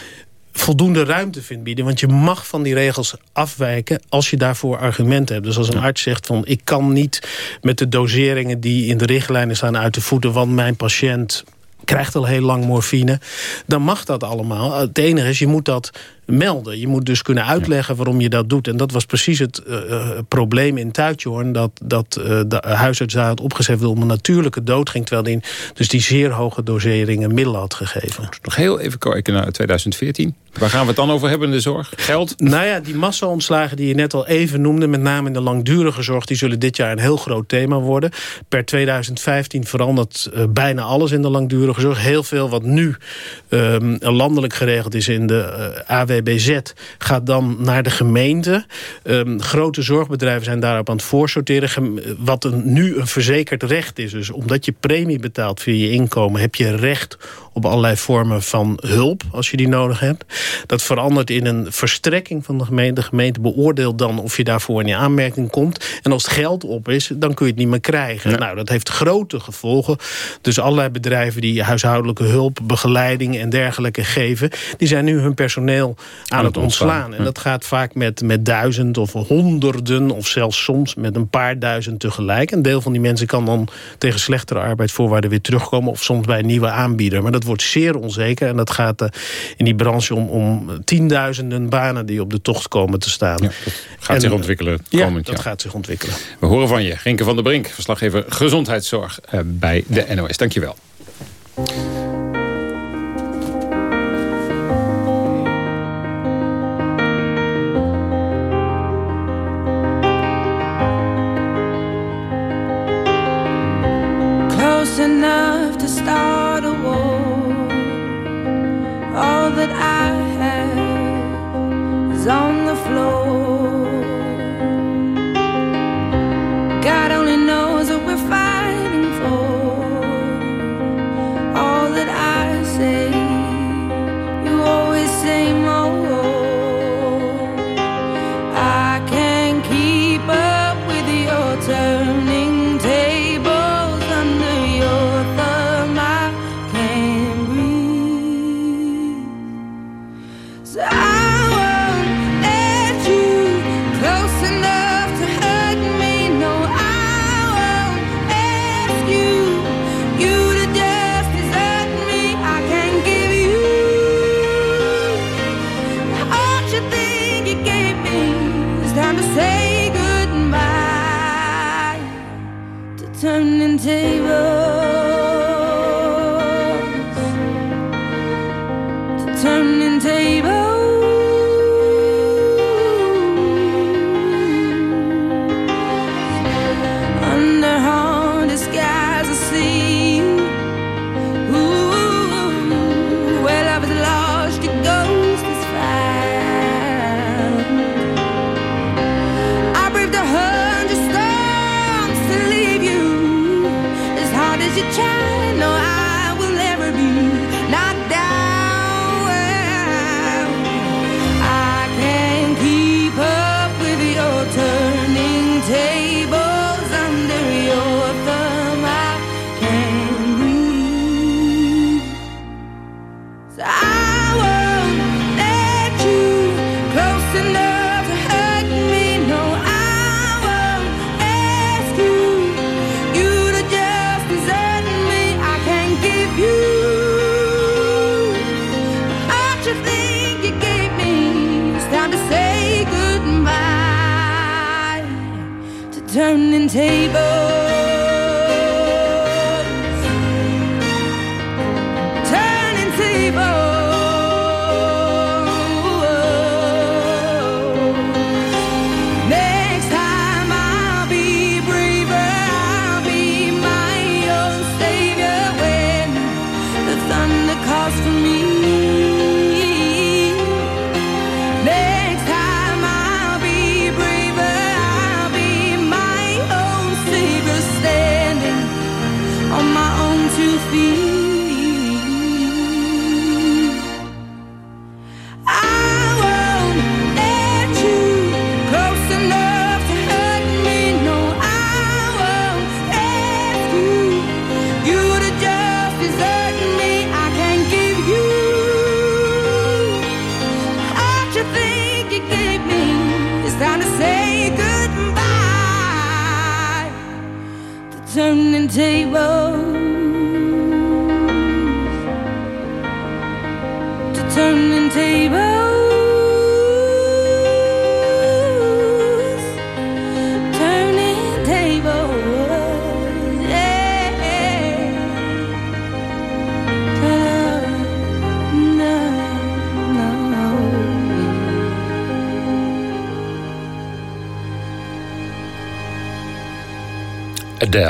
voldoende ruimte vindt bieden. Want je mag van die regels afwijken als je daarvoor argumenten hebt. Dus als een arts zegt van ik kan niet met de doseringen die in de richtlijnen staan uit de voeten... want mijn patiënt krijgt al heel lang morfine, dan mag dat allemaal. Het enige is, je moet dat melden. Je moet dus kunnen uitleggen waarom je dat doet. En dat was precies het uh, probleem in Tuitjoorn... dat, dat uh, de huisarts daar had opgezet om een natuurlijke dood ging... terwijl hij dus die zeer hoge doseringen middelen had gegeven. Nog heel even kijken naar 2014. Waar gaan we het dan over hebben in de zorg? Geld? Nou ja, die massa-ontslagen die je net al even noemde... met name in de langdurige zorg... die zullen dit jaar een heel groot thema worden. Per 2015 verandert uh, bijna alles in de langdurige zorg. Heel veel wat nu um, landelijk geregeld is in de uh, AWBZ... gaat dan naar de gemeente. Um, grote zorgbedrijven zijn daarop aan het voorsorteren. Wat een, nu een verzekerd recht is. Dus omdat je premie betaalt via je inkomen... heb je recht op allerlei vormen van hulp, als je die nodig hebt. Dat verandert in een verstrekking van de gemeente. De gemeente beoordeelt dan of je daarvoor in je aanmerking komt. En als het geld op is, dan kun je het niet meer krijgen. Ja. Nou, dat heeft grote gevolgen. Dus allerlei bedrijven die huishoudelijke hulp, begeleiding en dergelijke geven... die zijn nu hun personeel aan, aan het, ontslaan. En dat gaat vaak met, met duizend of honderden... of zelfs soms met een paar duizend tegelijk. Een deel van die mensen kan dan tegen slechtere arbeidsvoorwaarden weer terugkomen... of soms bij een nieuwe aanbieder. Maar dat wordt zeer onzeker. En dat gaat uh, in die branche om, om tienduizenden banen die op de tocht komen te staan. Ja, gaat en, zich ontwikkelen ja, komend dat jaar. gaat zich ontwikkelen. We horen van je. Renke van der Brink, verslaggever gezondheidszorg uh, bij de NOS. Dankjewel.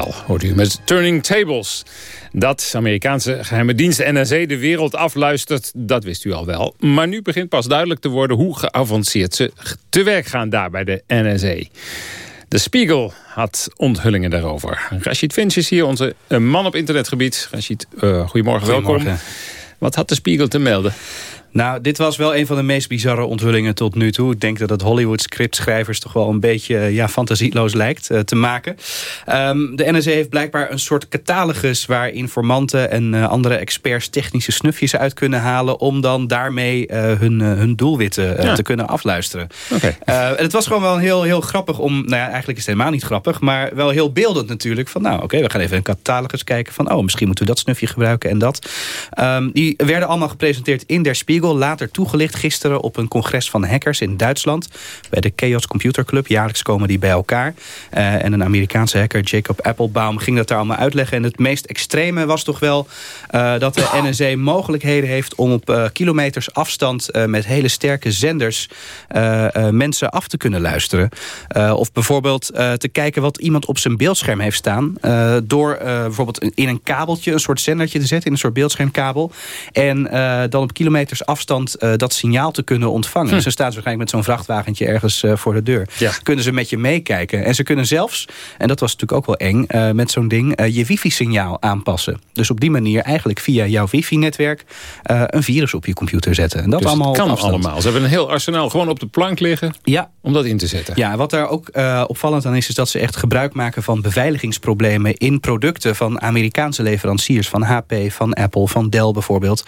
Hoort u met Turning Tables. Dat Amerikaanse geheime dienst NSA de wereld afluistert, dat wist u al wel. Maar nu begint pas duidelijk te worden hoe geavanceerd ze te werk gaan daar bij de NSA. De Spiegel had onthullingen daarover. Rashid Finch is hier, onze eh, man op internetgebied. Rashid, eh, goedemorgen, welkom. Wat had de Spiegel te melden? Nou, dit was wel een van de meest bizarre onthullingen tot nu toe. Ik denk dat het Hollywood scriptschrijvers toch wel een beetje eh, ja, fantasieloos lijkt eh, te maken. Ehm, de NSA heeft blijkbaar een soort catalogus... waar informanten en eh, andere experts technische snufjes uit kunnen halen... om dan daarmee hun, hun doelwitten Ja. te kunnen afluisteren. En het was gewoon wel heel, heel grappig om... Nou ja, eigenlijk is het helemaal niet grappig... maar wel heel beeldend natuurlijk. Van nou, oké, we gaan even een catalogus kijken... van oh, misschien moeten we dat snufje gebruiken en dat. Ehm, die werden allemaal gepresenteerd in Der Spiegel. Later toegelicht gisteren op een congres van hackers in Duitsland. Bij de Chaos Computer Club. Jaarlijks komen die bij elkaar. Eh, en een Amerikaanse hacker, Jacob Applebaum, ging dat daar allemaal uitleggen. En het meest extreme was toch wel eh, dat de NSA mogelijkheden heeft... om op eh, kilometers afstand met hele sterke zenders... mensen af te kunnen luisteren. Of bijvoorbeeld te kijken wat iemand op zijn beeldscherm heeft staan. door bijvoorbeeld in een kabeltje een soort zendertje te zetten. In een soort beeldschermkabel. En dan op kilometers afstand eh, dat signaal te kunnen ontvangen. Hm. Dan staan ze waarschijnlijk met zo'n vrachtwagentje ergens eh, voor de deur. Kunnen ze met je meekijken. En ze kunnen zelfs, en dat was natuurlijk ook wel eng eh, met zo'n ding... je wifi-signaal aanpassen. Dus op die manier eigenlijk via jouw wifi-netwerk... een virus op je computer zetten. En dat Dus allemaal kan allemaal. Ze hebben een heel arsenaal gewoon op de plank liggen ja. om dat in te zetten. Ja, wat daar ook opvallend aan is... is dat ze echt gebruik maken van beveiligingsproblemen... in producten van Amerikaanse leveranciers. Van HP, van Apple, van Dell bijvoorbeeld.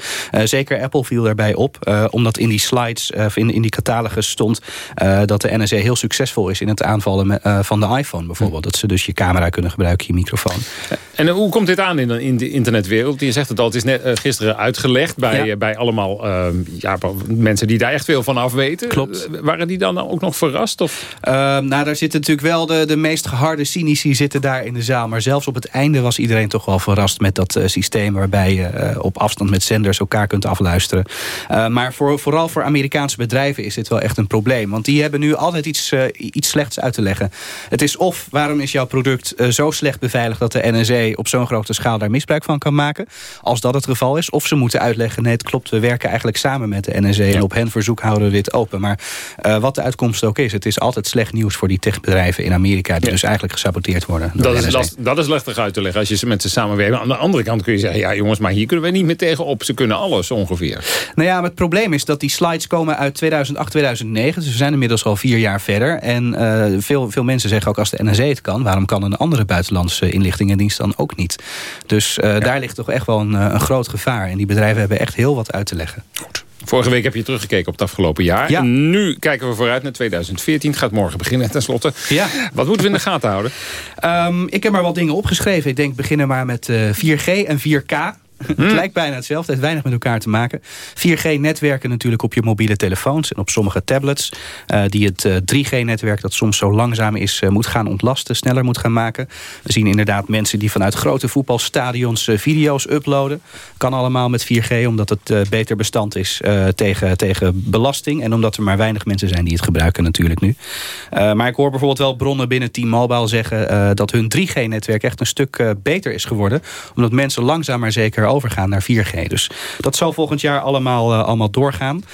Zeker Apple viel daarbij op. eh, omdat in die slides, eh, of in, in die catalogus stond... eh, dat de NSA heel succesvol is in het aanvallen met, van de iPhone bijvoorbeeld. Dat ze dus je camera kunnen gebruiken, je microfoon. En hoe komt dit aan in, de- in de internetwereld? Je zegt het al, het is net gisteren uitgelegd bij, Ja. bij allemaal eh, ja, mensen die daar echt veel van af weten. Klopt. Waren die dan ook nog verrast? Of? Ehm, nou, daar zitten natuurlijk wel de, de meest geharde cynici zitten daar in de zaal. Maar zelfs op het einde was iedereen toch wel verrast met dat systeem... waarbij je op afstand met zenders elkaar kunt afluisteren. Eh, maar voor, vooral voor Amerikaanse bedrijven is dit wel echt een probleem. Want die hebben nu altijd iets, eh, iets slechts uit te leggen. Het is of, waarom is jouw product eh, zo slecht beveiligd... dat de NSA op zo'n grote schaal daar misbruik van kan maken? Als dat het geval is. Of ze moeten uitleggen, nee, het klopt, we werken eigenlijk samen met de NSA... en op hen verzoek houden we dit open. Maar wat de uitkomst ook is, het is altijd slecht nieuws voor die techbedrijven in Amerika... die dus eigenlijk gesaboteerd worden. Dat is, last, dat is lastig uit te leggen als je met ze samenwerkt. Aan de andere kant kun je zeggen, ja jongens, maar hier kunnen we niet meer tegenop. Ze kunnen alles ongeveer. Nou ja, maar het probleem is dat die slides komen uit 2008, 2009. Dus we zijn inmiddels al vier jaar verder. En eh, veel, veel mensen zeggen ook als de NSA het kan... waarom kan een andere buitenlandse inlichtingendienst dan ook niet? Dus eh, daar ligt toch echt wel een, eh, een groot gevaar. En die bedrijven hebben echt heel wat uit te leggen. Vorige week heb je teruggekeken op het afgelopen jaar. Ja. Nu kijken we vooruit naar 2014. Het gaat morgen beginnen tenslotte. Ja. Wat moeten we in de gaten houden? Ehm, ik heb maar wat dingen opgeschreven. Ik denk beginnen maar met eh, 4G en 4K. Het lijkt bijna hetzelfde, het heeft weinig met elkaar te maken. 4G-netwerken natuurlijk op je mobiele telefoons en op sommige tablets... Uh, die het uh, 3G-netwerk dat soms zo langzaam is... Uh, moet gaan ontlasten, sneller moet gaan maken. We zien inderdaad mensen die vanuit grote voetbalstadions video's uploaden. Kan allemaal met 4G, omdat het beter bestand is tegen, tegen belasting... en omdat er maar weinig mensen zijn die het gebruiken natuurlijk nu. maar ik hoor bijvoorbeeld wel bronnen binnen Team Mobile zeggen... dat hun 3G-netwerk echt een stuk beter is geworden... omdat mensen langzaam maar zeker overgaan naar 4G. Dus dat zal volgend jaar allemaal, uh, allemaal doorgaan.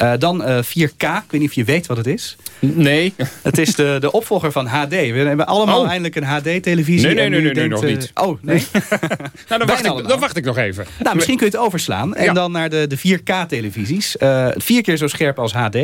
Uh, dan uh, 4K, ik weet niet of je weet wat het is. Nee. Het is de, de opvolger van HD. We hebben allemaal oh. eindelijk een HD-televisie. Nee, nee, nee, nee, nee, nog niet. Oh, nee. nou, dan wacht, ik, dan wacht ik nog even. Nou, misschien kun je het overslaan. En ja. dan naar de, de 4K-televisies. vier keer zo scherp als HD.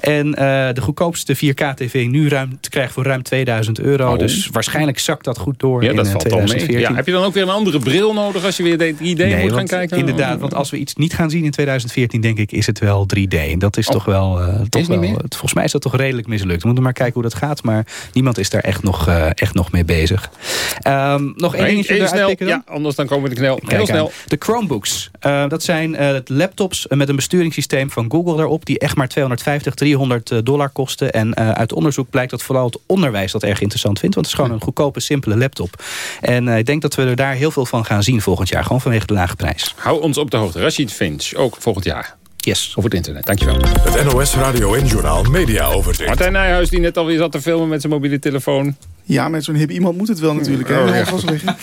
En de goedkoopste 4K-tv nu ruim, te krijgen voor ruim 2000 euro. Oh. Dus waarschijnlijk zakt dat goed door ja, in dat valt 2014. Al mee. Ja, heb je dan ook weer een andere bril nodig als je weer 3D nee, moet gaan kijken? Inderdaad, want als we iets niet gaan zien in 2014, denk ik, is het wel 3D. En dat is oh. toch wel... Uh, toch wel volgens mij is dat toch redelijk mislukt. We moeten maar kijken hoe dat gaat. Maar niemand is daar echt nog, uh, echt nog mee bezig. Um, nog één dingetje eruit snel, dan? Ja, anders dan komen we de knel. Heel snel. De Chromebooks. Uh, dat zijn laptops met een besturingssysteem van Google daarop... die echt maar 250, 300 dollar kosten. En uit onderzoek blijkt dat vooral het onderwijs dat erg interessant vindt. Want het is gewoon een goedkope, simpele laptop. En ik denk dat we er daar heel veel van gaan zien volgend jaar. Gewoon vanwege de lage prijs. Hou ons op de hoogte. Rashid Finch, ook volgend jaar. Yes. Op het internet, dankjewel. Het NOS Radio en Journaal Media Overzicht. Martijn Nijhuis die net alweer zat te filmen met zijn mobiele telefoon. Ja, met zo'n hip iemand moet het wel natuurlijk. Oh, hè? ja.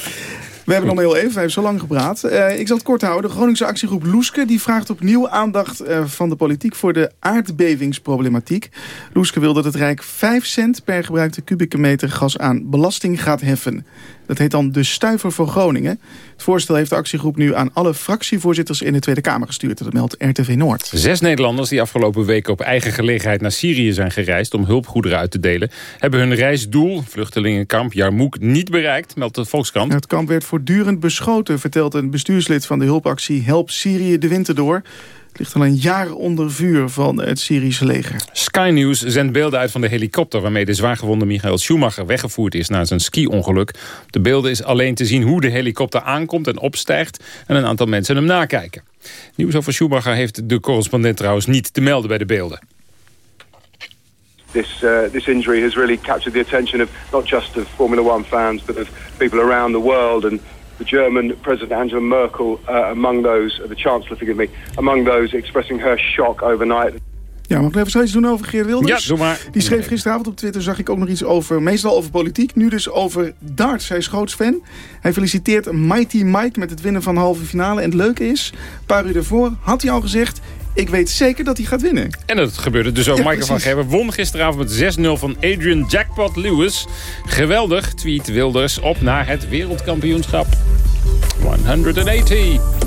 We hebben nog maar heel even, we hebben zo lang gepraat. Uh, ik zal het kort houden. De Groningse actiegroep Loeske die vraagt opnieuw aandacht uh, van de politiek voor de aardbevingsproblematiek. Loeske wil dat het Rijk 5 cent per gebruikte kubieke meter gas aan belasting gaat heffen. Dat heet dan de stuiver voor Groningen. Het voorstel heeft de actiegroep nu aan alle fractievoorzitters in de Tweede Kamer gestuurd. Dat meldt RTV Noord. Zes Nederlanders die afgelopen weken op eigen gelegenheid naar Syrië zijn gereisd om hulpgoederen uit te delen, hebben hun reisdoel, vluchtelingenkamp Jarmouk, niet bereikt, meldt de Volkskrant. Het kamp werd voortdurend beschoten, vertelt een bestuurslid van de hulpactie Help Syrië de winter door. Het ligt al een jaar onder vuur van het Syrische leger. Sky News zendt beelden uit van de helikopter... waarmee de zwaargewonde Michael Schumacher weggevoerd is... na zijn ski-ongeluk. Op de beelden is alleen te zien hoe de helikopter aankomt en opstijgt... en een aantal mensen hem nakijken. Nieuws over Schumacher heeft de correspondent trouwens niet te melden bij de beelden. This, uh, this injury has really captured the attention of not just of Formula One fans... but of people around the world... and the German President Angela Merkel uh, among those, uh, the Chancellor, forgive me, among those expressing her shock overnight. Ja, mag ik even zoiets doen over Geert Wilders? Ja, doe maar. Die schreef gisteravond op Twitter, zag ik ook nog iets over, meestal over politiek. Nu dus over darts. Hij is groots fan. Hij feliciteert Mighty Mike met het winnen van de halve finale. En het leuke is, een paar uur daarvoor had hij al gezegd... ik weet zeker dat hij gaat winnen. En dat gebeurde dus ook. Ja, Michael van. Gerwen won gisteravond met 6-0 van Adrian Jackpot Lewis. Geweldig, tweet Wilders, op naar het wereldkampioenschap. 180.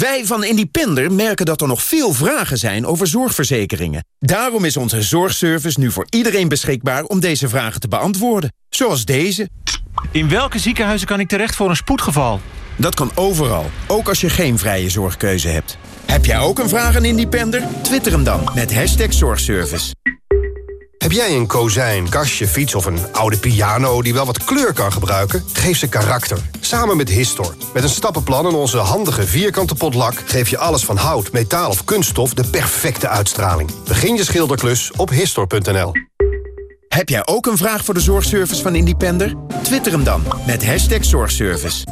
Wij van Independer merken dat er nog veel vragen zijn over zorgverzekeringen. Daarom is onze zorgservice nu voor iedereen beschikbaar om deze vragen te beantwoorden. Zoals deze. In welke ziekenhuizen kan ik terecht voor een spoedgeval? Dat kan overal, ook als je geen vrije zorgkeuze hebt. Heb jij ook een vraag aan Independer? Twitter hem dan met hashtag zorgservice. Heb jij een kozijn, kastje, fiets of een oude piano die wel wat kleur kan gebruiken? Geef ze karakter. Samen met Histor. Met een stappenplan en onze handige vierkante potlak... geef je alles van hout, metaal of kunststof de perfecte uitstraling. Begin je schilderklus op Histor.nl. Heb jij ook een vraag voor de zorgservice van Independer? Twitter hem dan met hashtag zorgservice.